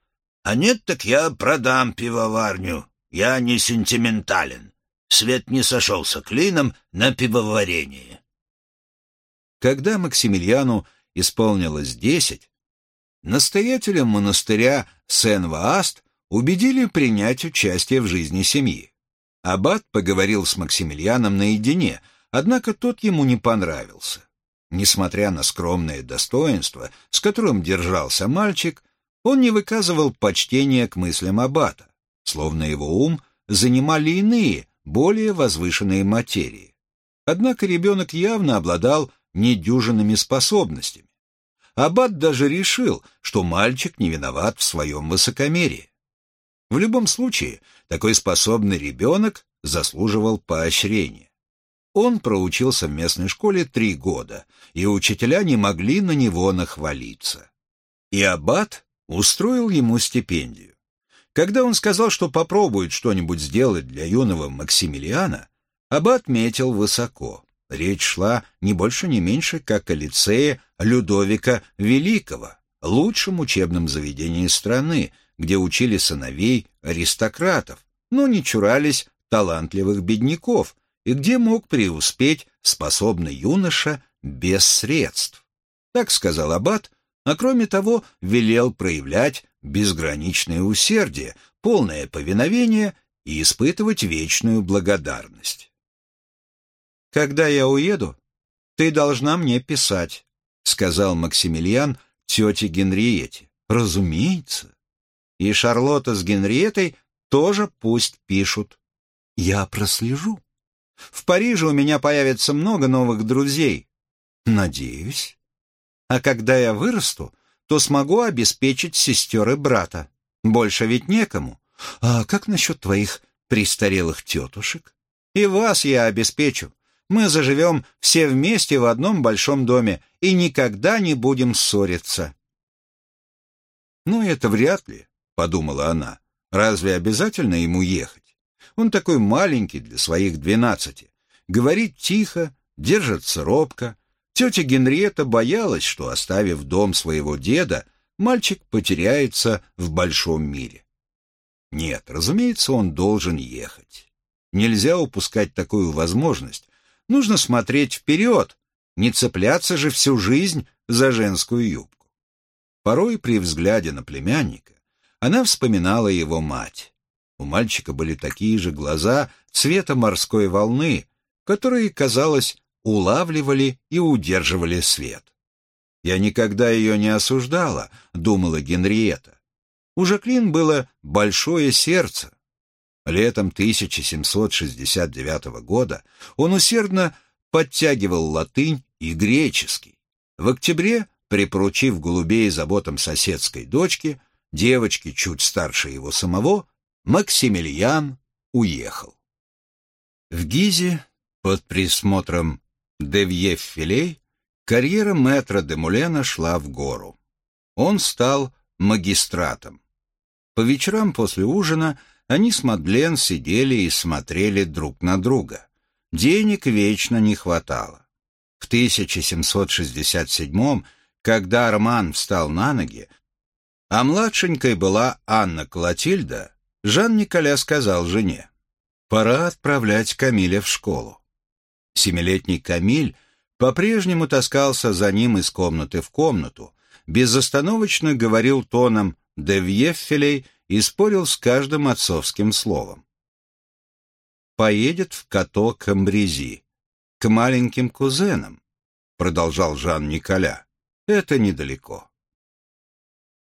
«А нет, так я продам пивоварню. Я не сентиментален. Свет не сошелся клином на пивоварении». Когда Максимилиану исполнилось десять, настоятелем монастыря Сен-Вааст убедили принять участие в жизни семьи. Аббат поговорил с Максимилианом наедине, однако тот ему не понравился. Несмотря на скромное достоинство, с которым держался мальчик, он не выказывал почтения к мыслям Аббата, словно его ум занимали иные, более возвышенные материи. Однако ребенок явно обладал недюжинными способностями. Аббат даже решил, что мальчик не виноват в своем высокомерии. В любом случае, такой способный ребенок заслуживал поощрения. Он проучился в местной школе три года, и учителя не могли на него нахвалиться. И аббат устроил ему стипендию. Когда он сказал, что попробует что-нибудь сделать для юного Максимилиана, аббат метил высоко. Речь шла не больше, не меньше, как о лицее Людовика Великого, лучшем учебном заведении страны, где учили сыновей аристократов, но не чурались талантливых бедняков, и где мог преуспеть способный юноша без средств. Так сказал Аббат, а кроме того велел проявлять безграничное усердие, полное повиновение и испытывать вечную благодарность. «Когда я уеду, ты должна мне писать», — сказал Максимилиан тете Генриете. «Разумеется. И Шарлотта с Генриетой тоже пусть пишут. Я прослежу. В Париже у меня появится много новых друзей. Надеюсь. А когда я вырасту, то смогу обеспечить сестер и брата. Больше ведь некому. А как насчет твоих престарелых тетушек? И вас я обеспечу. Мы заживем все вместе в одном большом доме и никогда не будем ссориться. Ну, это вряд ли. — подумала она. «Разве обязательно ему ехать? Он такой маленький для своих двенадцати. Говорит тихо, держится робко. Тетя Генриетта боялась, что, оставив дом своего деда, мальчик потеряется в большом мире. Нет, разумеется, он должен ехать. Нельзя упускать такую возможность. Нужно смотреть вперед, не цепляться же всю жизнь за женскую юбку. Порой при взгляде на племянника она вспоминала его мать. У мальчика были такие же глаза цвета морской волны, которые, казалось, улавливали и удерживали свет. «Я никогда ее не осуждала», — думала Генриетта. У Жаклин было большое сердце. Летом 1769 года он усердно подтягивал латынь и греческий. В октябре, припоручив голубей заботам соседской дочки, девочки чуть старше его самого, Максимилиан уехал. В Гизе, под присмотром Девье Филей, карьера мэтра де Мулена шла в гору. Он стал магистратом. По вечерам после ужина они с Мадлен сидели и смотрели друг на друга. Денег вечно не хватало. В 1767 когда Арман встал на ноги, а младшенькой была Анна Клотильда, Жан-Николя сказал жене, «Пора отправлять Камиля в школу». Семилетний Камиль по-прежнему таскался за ним из комнаты в комнату, безостановочно говорил тоном «девьеффелей» и спорил с каждым отцовским словом. «Поедет в като Камбрези, к маленьким кузенам», продолжал Жан-Николя. «Это недалеко».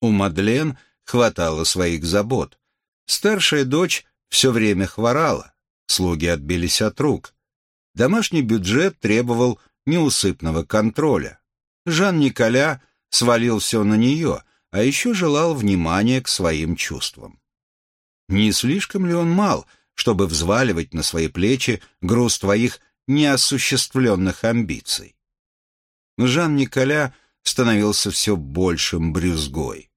У Мадлен хватало своих забот. Старшая дочь все время хворала. Слуги отбились от рук. Домашний бюджет требовал неусыпного контроля. Жан-Николя свалил все на нее, а еще желал внимания к своим чувствам. Не слишком ли он мал, чтобы взваливать на свои плечи груз твоих неосуществленных амбиций? Жан-Николя становился все большим брюзгой.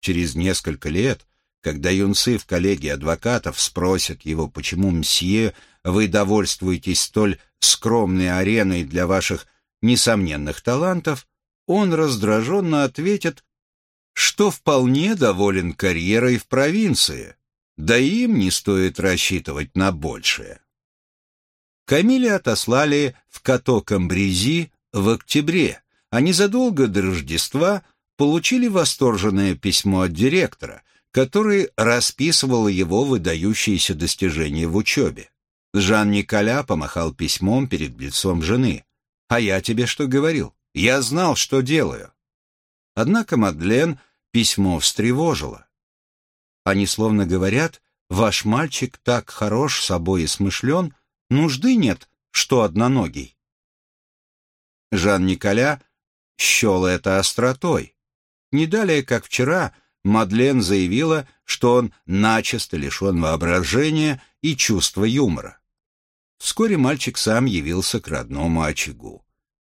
Через несколько лет, когда юнцы в коллегии адвокатов спросят его, почему, мсье, вы довольствуетесь столь скромной ареной для ваших несомненных талантов, он раздраженно ответит, что вполне доволен карьерой в провинции, да им не стоит рассчитывать на большее. Камиля отослали в Като-Камбрези в октябре, а незадолго до Рождества получили восторженное письмо от директора, который расписывал его выдающиеся достижения в учебе. Жан-Николя помахал письмом перед лицом жены. «А я тебе что говорил? Я знал, что делаю». Однако Мадлен письмо встревожило. Они словно говорят, «Ваш мальчик так хорош собой и смышлен, нужды нет, что одноногий». Жан-Николя счел это остротой. Не далее, как вчера, Мадлен заявила, что он начисто лишен воображения и чувства юмора. Вскоре мальчик сам явился к родному очагу.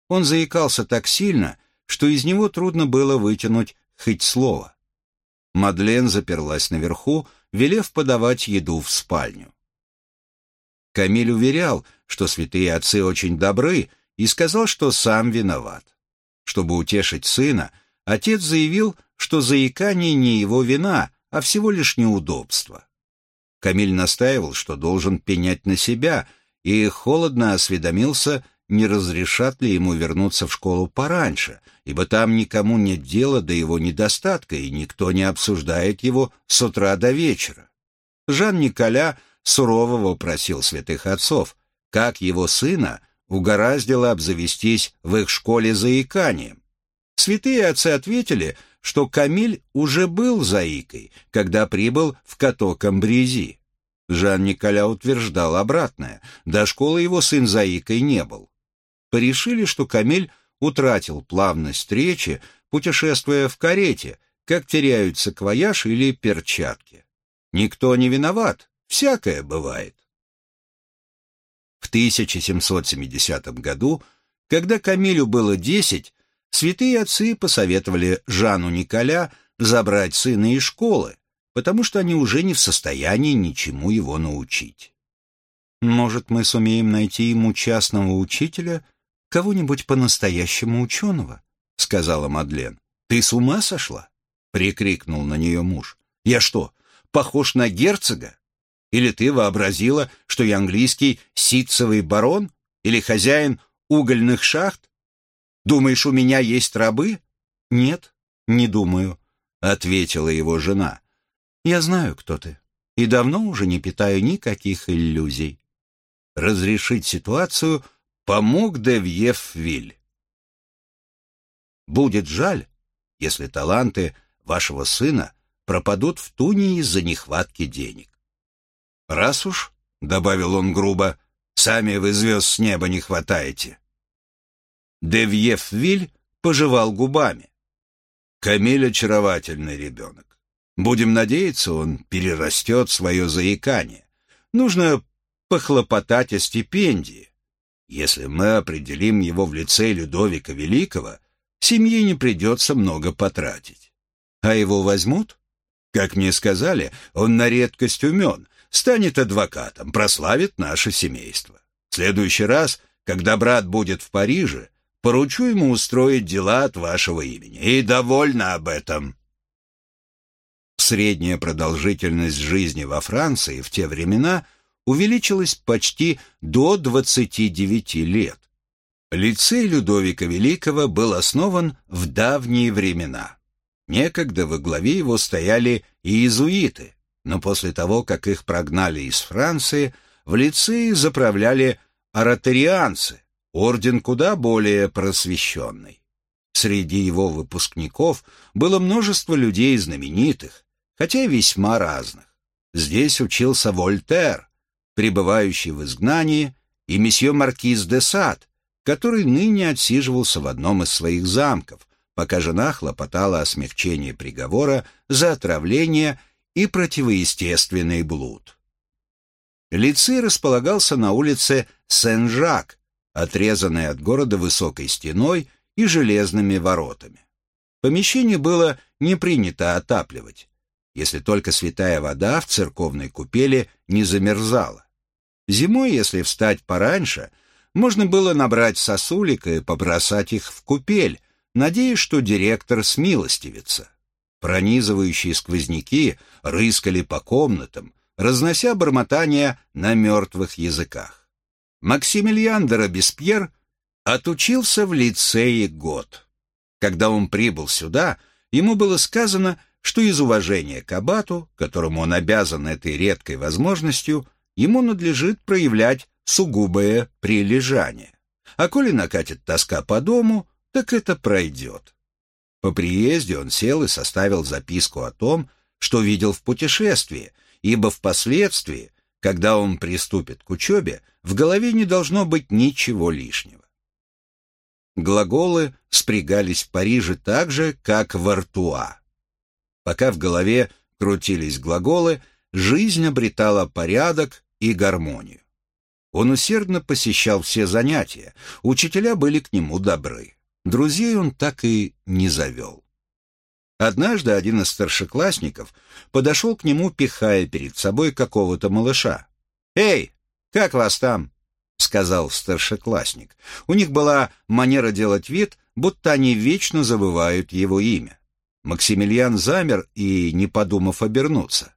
Он заикался так сильно, что из него трудно было вытянуть хоть слово. Мадлен заперлась наверху, велев подавать еду в спальню. Камиль уверял, что святые отцы очень добры, и сказал, что сам виноват. Чтобы утешить сына, отец заявил, что заикание не его вина, а всего лишь неудобство. Камиль настаивал, что должен пенять на себя, и холодно осведомился, не разрешат ли ему вернуться в школу пораньше, ибо там никому нет дела до его недостатка, и никто не обсуждает его с утра до вечера. Жан-Николя сурово вопросил святых отцов, как его сына угораздило обзавестись в их школе заиканием. Святые отцы ответили, что Камиль уже был заикой, когда прибыл в Като-Камбрези. Жан-Николя утверждал обратное, до школы его сын заикой не был. Порешили, что Камиль утратил плавность речи, путешествуя в карете, как теряют саквояж или перчатки. Никто не виноват, всякое бывает. В 1770 году, когда Камилю было десять, святые отцы посоветовали Жану Николя забрать сына из школы, потому что они уже не в состоянии ничему его научить. «Может, мы сумеем найти ему частного учителя, кого-нибудь по-настоящему ученого?» — сказала Мадлен. «Ты с ума сошла?» — прикрикнул на нее муж. «Я что, похож на герцога? Или ты вообразила, что я английский ситцевый барон или хозяин угольных шахт? Думаешь, у меня есть рабы? Нет, не думаю, ответила его жена. Я знаю, кто ты, и давно уже не питаю никаких иллюзий. Разрешить ситуацию помог Девьев-Виль. Будет жаль, если таланты вашего сына пропадут в туне из-за нехватки денег. «Раз уж», — добавил он грубо, — «сами вы звезд с неба не хватаете». Девьев-Виль пожевал губами. Камиль очаровательный ребенок. Будем надеяться, он перерастет свое заикание. Нужно похлопотать о стипендии. Если мы определим его в лице Людовика Великого, семье не придется много потратить. А его возьмут? Как мне сказали, он на редкость умен, станет адвокатом, прославит наше семейство. В следующий раз, когда брат будет в Париже, поручу ему устроить дела от вашего имени. И довольна об этом. Средняя продолжительность жизни во Франции в те времена увеличилась почти до 29 лет. Лицей Людовика Великого был основан в давние времена. Некогда во главе его стояли иезуиты, но после того, как их прогнали из Франции, в лицее заправляли ораторианцы, орден куда более просвещенный. Среди его выпускников было множество людей знаменитых, хотя весьма разных. Здесь учился Вольтер, пребывающий в изгнании, и месье Маркиз де Сад, который ныне отсиживался в одном из своих замков, пока жена хлопотала о смягчении приговора за отравление и противоестественный блуд. Лицей располагался на улице Сен-Жак, отрезанной от города высокой стеной и железными воротами. Помещение было не принято отапливать, если только святая вода в церковной купели не замерзала. Зимой, если встать пораньше, можно было набрать сосулек и побросать их в купель, надеясь, что директор смилостивится. Пронизывающие сквозняки рыскали по комнатам, разнося бормотания на мертвых языках. Максимилиан де Робеспьер отучился в лицее год. Когда он прибыл сюда, ему было сказано, что из уважения к абату, которому он обязан этой редкой возможностью, ему надлежит проявлять сугубое прилежание. А коли накатит тоска по дому, так это пройдет. По приезде он сел и составил записку о том, что видел в путешествии, ибо впоследствии, когда он приступит к учебе, в голове не должно быть ничего лишнего. Глаголы спрягались в Париже так же, как в Артуа. Пока в голове крутились глаголы, жизнь обретала порядок и гармонию. Он усердно посещал все занятия, учителя были к нему добры. Друзей он так и не завел. Однажды один из старшеклассников подошел к нему, пихая перед собой какого-то малыша. «Эй, как вас там?» — сказал старшеклассник. У них была манера делать вид, будто они вечно забывают его имя. Максимилиан замер и, не подумав, обернуться.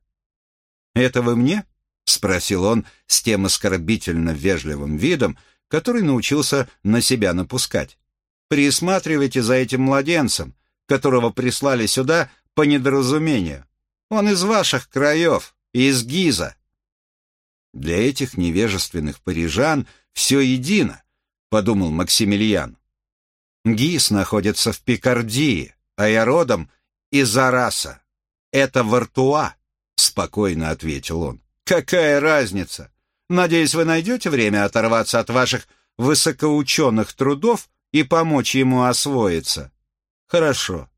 «Это вы мне?» — спросил он с тем оскорбительно вежливым видом, который научился на себя напускать. «Присматривайте за этим младенцем, которого прислали сюда по недоразумению. Он из ваших краев, из Гиза». «Для этих невежественных парижан все едино», — подумал Максимилиан. «Гиз находится в Пикардии, а я родом из Араса. Это Вартуа», — спокойно ответил он. Какая разница? Надеюсь, вы найдете время оторваться от ваших высокоученых трудов и помочь ему освоиться. Хорошо,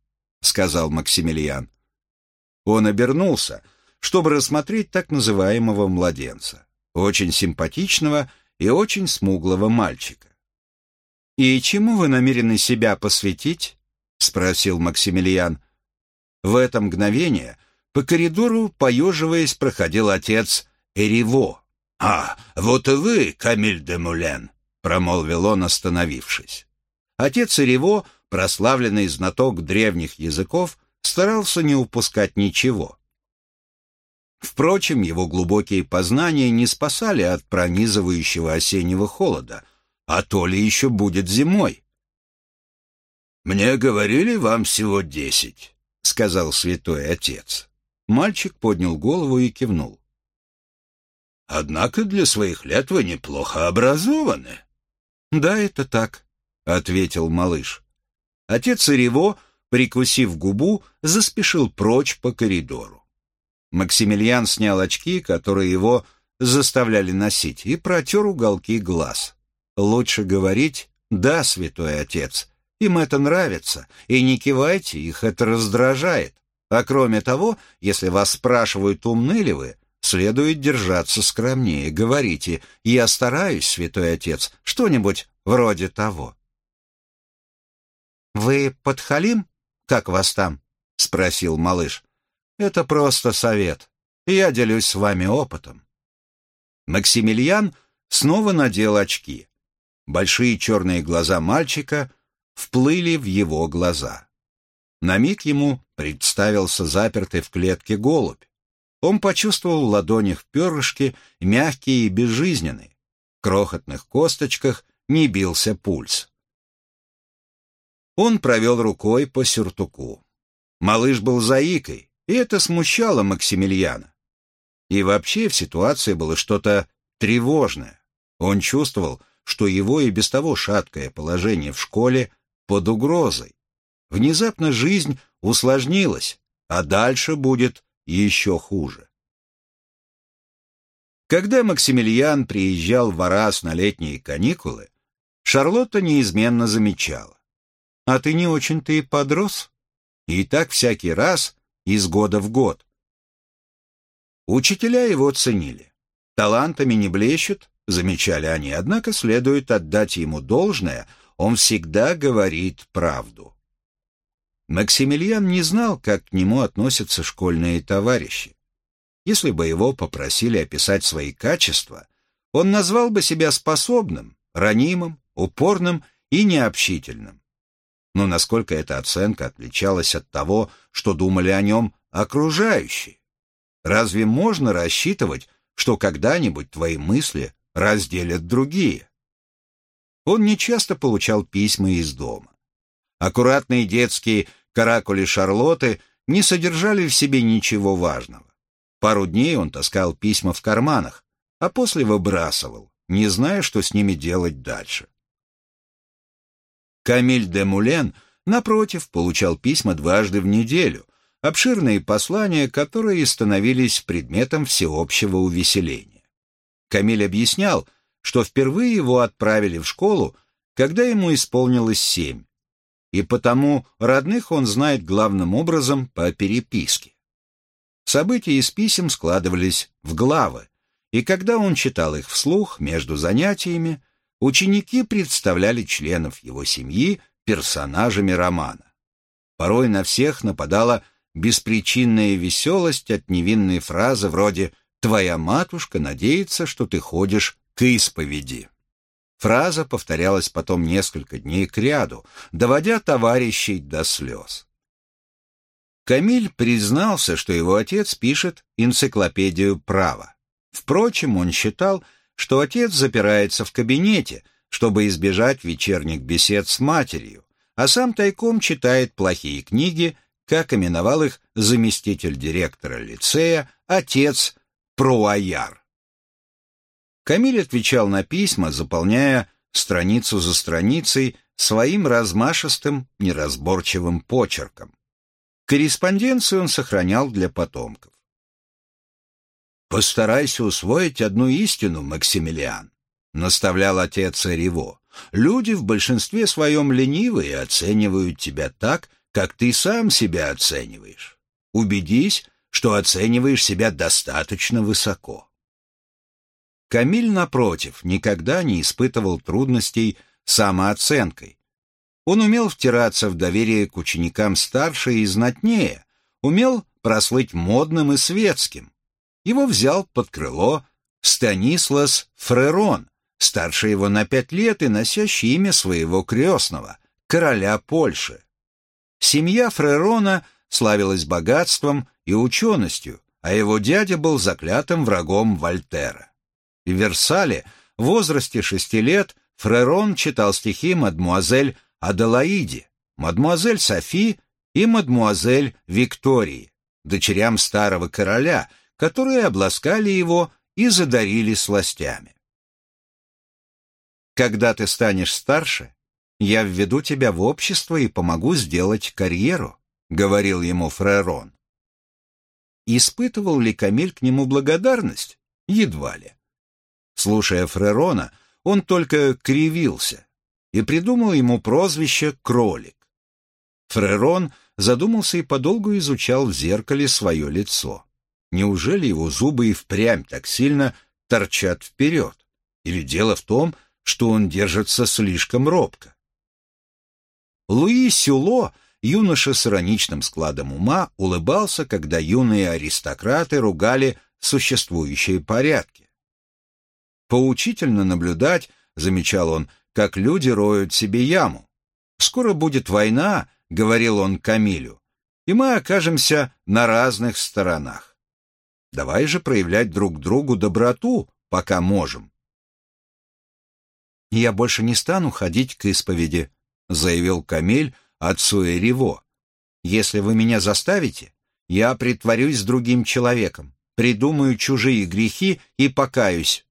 сказал Максимилиан. Он обернулся, чтобы рассмотреть так называемого младенца, очень симпатичного и очень смуглого мальчика. «И чему вы намерены себя посвятить?» — спросил Максимилиан. В это мгновение по коридору, поеживаясь, проходил отец Эриво. «А, вот и вы, Камиль де Мулен», — промолвил он, остановившись. Отец Эриво, прославленный знаток древних языков, старался не упускать ничего. Впрочем, его глубокие познания не спасали от пронизывающего осеннего холода, а то ли еще будет зимой. «Мне говорили, вам всего десять», — сказал святой отец. Мальчик поднял голову и кивнул. «Однако для своих лет вы неплохо образованы». «Да, это так», — ответил малыш. Отец Ирево, прикусив губу, заспешил прочь по коридору. Максимилиан снял очки, которые его заставляли носить, и протер уголки глаз. Лучше говорить «да, святой отец», им это нравится, и не кивайте, их это раздражает. А кроме того, если вас спрашивают, умны ли вы, следует держаться скромнее. Говорите «Я стараюсь, святой отец», что-нибудь вроде того. «Вы подхалим? Как вас там?» — спросил малыш. «Это просто совет. Я делюсь с вами опытом». Максимилиан снова надел очки. Большие черные глаза мальчика вплыли в его глаза. На миг ему представился запертый в клетке голубь. Он почувствовал в ладонях перышки, мягкие и безжизненные. В крохотных косточках не бился пульс. Он провел рукой по сюртуку. Малыш был заикой, и это смущало Максимилиана. И вообще в ситуации было что-то тревожное. Он чувствовал, что его и без того шаткое положение в школе под угрозой. Внезапно жизнь усложнилась, а дальше будет еще хуже. Когда Максимилиан приезжал в Арас на летние каникулы, Шарлотта неизменно замечала. «А ты не очень-то и подрос?» И так всякий раз, из года в год. Учителя его ценили. Талантами не блещет, замечали они, однако следует отдать ему должное, он всегда говорит правду. Максимилиан не знал, как к нему относятся школьные товарищи. Если бы его попросили описать свои качества, он назвал бы себя способным, ранимым, упорным и необщительным. Но насколько эта оценка отличалась от того, что думали о нем окружающие? Разве можно рассчитывать, что когда-нибудь твои мысли разделят другие? Он нечасто получал письма из дома. Аккуратные детские каракули Шарлотты не содержали в себе ничего важного. Пару дней он таскал письма в карманах, а после выбрасывал, не зная, что с ними делать дальше. Камиль де Мулен, напротив, получал письма дважды в неделю, обширные послания, которые становились предметом всеобщего увеселения. Камиль объяснял, что впервые его отправили в школу, когда ему исполнилось семь, и потому родных он знает главным образом по переписке. События из писем складывались в главы, и когда он читал их вслух между занятиями, ученики представляли членов его семьи персонажами романа. Порой на всех нападала беспричинная веселость от невинной фразы вроде «Твоя матушка надеется, что ты ходишь к исповеди». Фраза повторялась потом несколько дней кряду, доводя товарищей до слез. Камиль признался, что его отец пишет энциклопедию права. Впрочем, он считал, что отец запирается в кабинете, чтобы избежать вечерних бесед с матерью, а сам тайком читает плохие книги, как именовал их заместитель директора лицея, отец Пруаяр. Камиль отвечал на письма, заполняя страницу за страницей своим размашистым, неразборчивым почерком. Корреспонденцию он сохранял для потомков. «Постарайся усвоить одну истину, Максимилиан», — наставлял отец Эрево. «Люди в большинстве своем ленивые и оценивают тебя так, как ты сам себя оцениваешь. Убедись, что оцениваешь себя достаточно высоко. Камиль, напротив, никогда не испытывал трудностей самооценкой. Он умел втираться в доверие к ученикам старше и знатнее, умел прослыть модным и светским. Его взял под крыло Станислас Фрерон, старше его на пять лет и носящий имя своего крестного, короля Польши. Семья Фрерона славилась богатством и ученостью, а его дядя был заклятым врагом Вольтера. В Версале в возрасте шести лет Фрерон читал стихи мадмуазель Аделаиде, мадмуазель Софи и мадмуазель Виктории, дочерям старого короля, которые обласкали его и задарили сластями. Когда ты станешь старше, я введу тебя в общество и помогу сделать карьеру, говорил ему Фрерон. Испытывал ли Камиль к нему благодарность? Едва ли. Слушая Фрерона, он только кривился и придумал ему прозвище «кролик». Фрерон задумался и подолгу изучал в зеркале свое лицо. Неужели его зубы и впрямь так сильно торчат вперед? Или дело в том, что он держится слишком робко? Луи Сюло, юноша с ироничным складом ума, улыбался, когда юные аристократы ругали существующие порядки. Поучительно наблюдать, замечал он, как люди роют себе яму. «Скоро будет война», — говорил он Камилю, «и мы окажемся на разных сторонах. Давай же проявлять друг другу доброту, пока можем». «Я больше не стану ходить к исповеди», — заявил Камиль отцу Эрево. «Если вы меня заставите, я притворюсь другим человеком, придумаю чужие грехи и покаюсь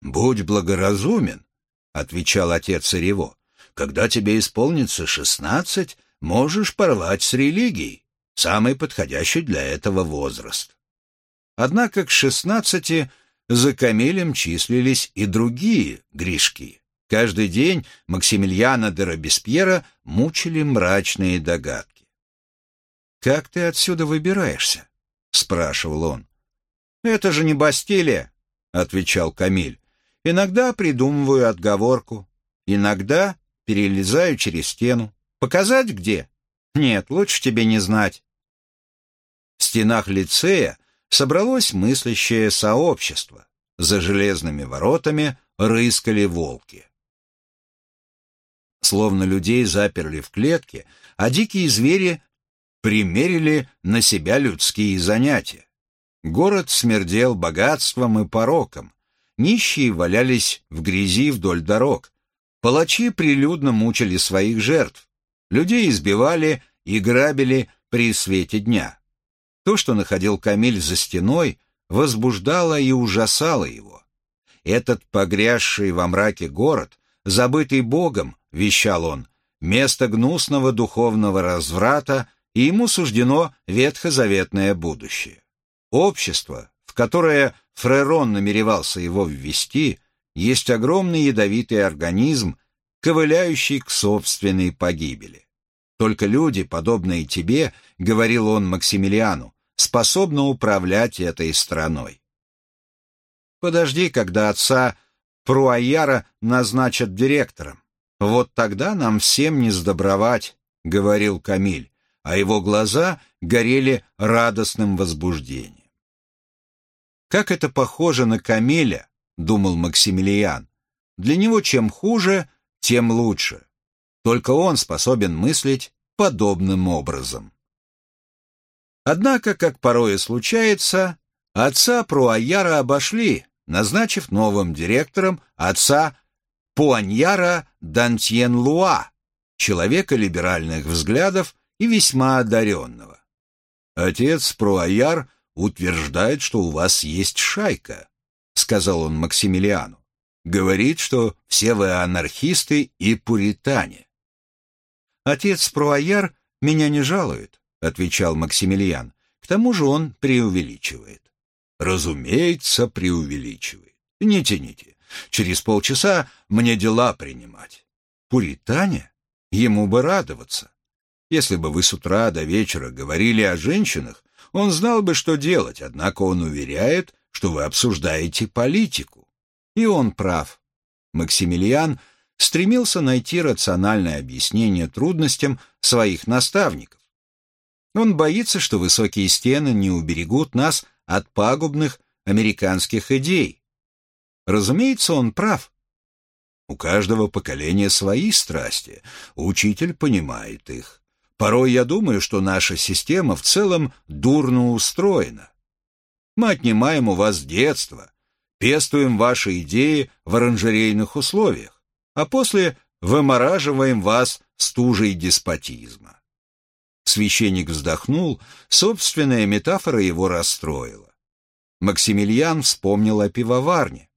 «Будь благоразумен», — отвечал отец Ирево. «Когда тебе исполнится шестнадцать, можешь порвать с религией, самый подходящий для этого возраст». Однако к шестнадцати За Камилем числились и другие грешки. Каждый день Максимилиана де Робеспьера мучили мрачные догадки. «Как ты отсюда выбираешься?» — спрашивал он. «Это же не Бастилия», — отвечал Камиль. «Иногда придумываю отговорку, иногда перелезаю через стену. Показать где? Нет, лучше тебе не знать». В стенах лицея собралось мыслящее сообщество. За железными воротами рыскали волки. Словно людей заперли в клетке, а дикие звери примерили на себя людские занятия. Город смердел богатством и пороком. Нищие валялись в грязи вдоль дорог. Палачи прилюдно мучили своих жертв. Людей избивали и грабили при свете дня. То, что находил Камиль за стеной, возбуждало и ужасало его. Этот погрязший во мраке город, забытый Богом, вещал он, место гнусного духовного разврата, и ему суждено ветхозаветное будущее. Общество, в которое Фрерон намеревался его ввести, есть огромный ядовитый организм, ковыляющий к собственной погибели. Только люди, подобные тебе, говорил он Максимилиану, способны управлять этой страной. Подожди, когда отца Пруаяра назначат директором. Вот тогда нам всем не сдобровать, говорил Камиль, а его глаза горели радостным возбуждением. Как это похоже на Камиля, думал Максимилиан. Для него чем хуже, тем лучше. Только он способен мыслить подобным образом. Однако, как порой и случается, отца Пруаяра обошли, назначив новым директором отца Пуаньяра Дантьен-Луа, человека либеральных взглядов и весьма одаренного. Отец Пруаяр утверждает, что у вас есть шайка, сказал он Максимилиану. Говорит, что все вы анархисты и пуритане. Отец Пруаяр меня не жалует, отвечал Максимилиан. К тому же он преувеличивает. Разумеется, преувеличивает. Не тяните. Через полчаса мне дела принимать. Пуритане? Ему бы радоваться. Если бы вы с утра до вечера говорили о женщинах, он знал бы, что делать, однако он уверяет, что вы обсуждаете политику. И он прав. Максимилиан стремился найти рациональное объяснение трудностям своих наставников. Он боится, что высокие стены не уберегут нас от пагубных американских идей. Разумеется, он прав. У каждого поколения свои страсти, учитель понимает их. Порой я думаю, что наша система в целом дурно устроена. Мы отнимаем у вас детство, пестуем ваши идеи в оранжерейных условиях, а после вымораживаем вас стужей деспотизма. Священник вздохнул, собственная метафора его расстроила. Максимилиан вспомнил о пивоварне.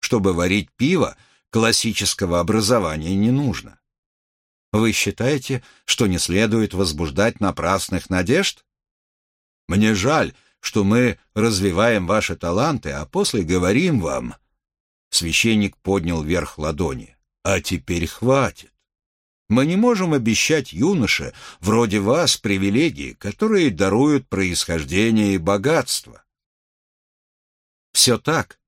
Чтобы варить пиво, классического образования не нужно. Вы считаете, что не следует возбуждать напрасных надежд? Мне жаль, что мы развиваем ваши таланты, а после говорим вам...» Священник поднял вверх ладони. «А теперь хватит. Мы не можем обещать юноше, вроде вас, привилегии, которые даруют происхождение и богатство. Все так.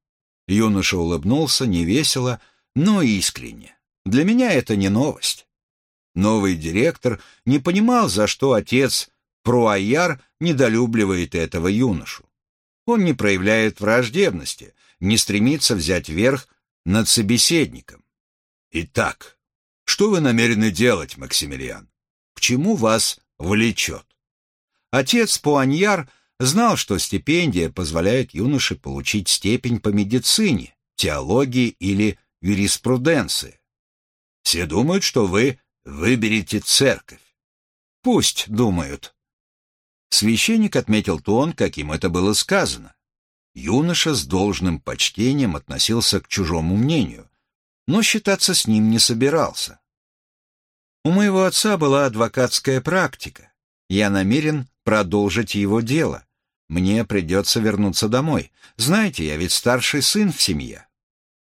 Юноша улыбнулся невесело, но искренне. Для меня это не новость. Новый директор не понимал, за что отец Пруаяр недолюбливает этого юношу. Он не проявляет враждебности, не стремится взять верх над собеседником. Итак, что вы намерены делать, Максимилиан? К чему вас влечет? Отец Пуаньяр знал, что стипендия позволяет юноше получить степень по медицине, теологии или юриспруденции. Все думают, что вы выберете церковь. Пусть думают. Священник отметил тон, каким это было сказано. Юноша с должным почтением относился к чужому мнению, но считаться с ним не собирался. У моего отца была адвокатская практика. Я намерен продолжить его дело. мне придется вернуться домой. Знаете, я ведь старший сын в семье.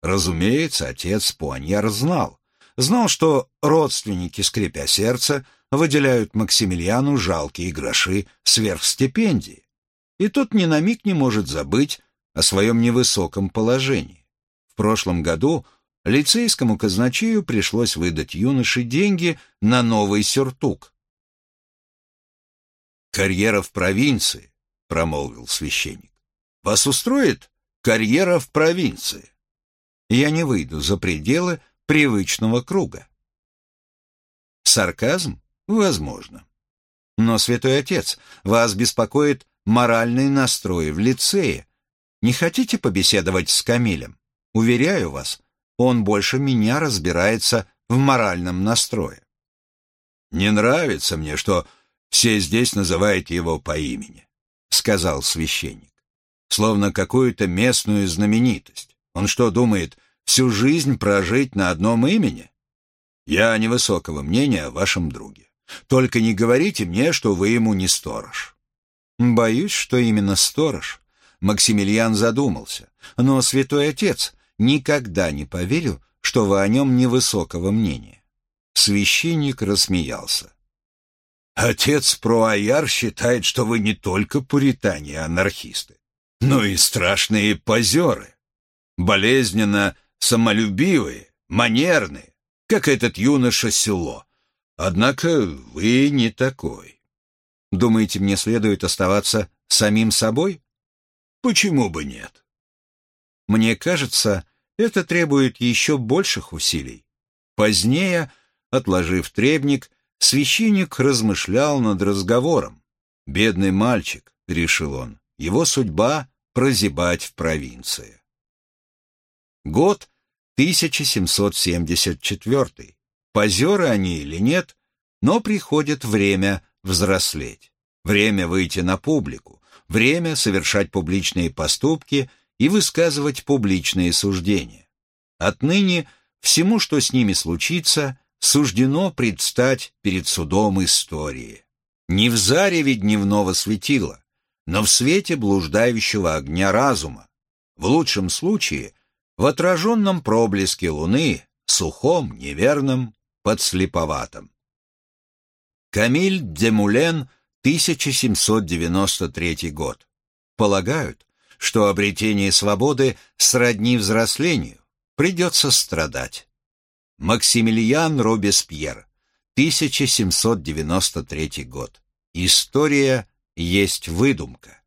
Разумеется, отец Пуаньяр знал. Знал, что родственники, скрипя сердце, выделяют Максимилиану жалкие гроши сверх стипендии. И тот ни на миг не может забыть о своем невысоком положении. В прошлом году лицейскому казначею пришлось выдать юноше деньги на новый сюртук. «Карьера в провинции», — промолвил священник. «Вас устроит карьера в провинции?» «Я не выйду за пределы привычного круга». Сарказм? Возможно. Но, святой отец, вас беспокоит моральный настрой в лицее. Не хотите побеседовать с Камилем? Уверяю вас, он больше меня разбирается в моральном настрое. Не нравится мне, что все здесь называют его по имени, сказал священник. Словно какую-то местную знаменитость. Он что, думает, всю жизнь прожить на одном имени? Я невысокого мнения о вашем друге. Только не говорите мне, что вы ему не сторож. Боюсь, что именно сторож. Максимилиан задумался. Но, святой отец, никогда не поверю, что вы о нем невысокого мнения. Священник рассмеялся. Отец Пруаяр считает, что вы не только пуритане и анархисты, но и страшные позеры, болезненно самолюбивые, манерные, как этот юноша село. Однако вы не такой. Думаете, мне следует оставаться самим собой? Почему бы нет? Мне кажется, это требует еще больших усилий. Позднее, отложив требник, священник размышлял над разговором. «Бедный мальчик», — решил он, — «его судьба — прозябать в провинции». Год 1774. Позеры они или нет, но приходит время взрослеть, время выйти на публику, время совершать публичные поступки и высказывать публичные суждения. Отныне всему, что с ними случится, суждено предстать перед судом истории. Не в зареве дневного светила, но в свете блуждающего огня разума, в лучшем случае в отраженном проблеске луны, сухом, неверном, подслеповатом. Камиль Демулен, 1793 год. Полагают, что обретение свободы сродни взрослению, придется страдать. Максимилиан Робеспьер, 1793 год. История есть выдумка.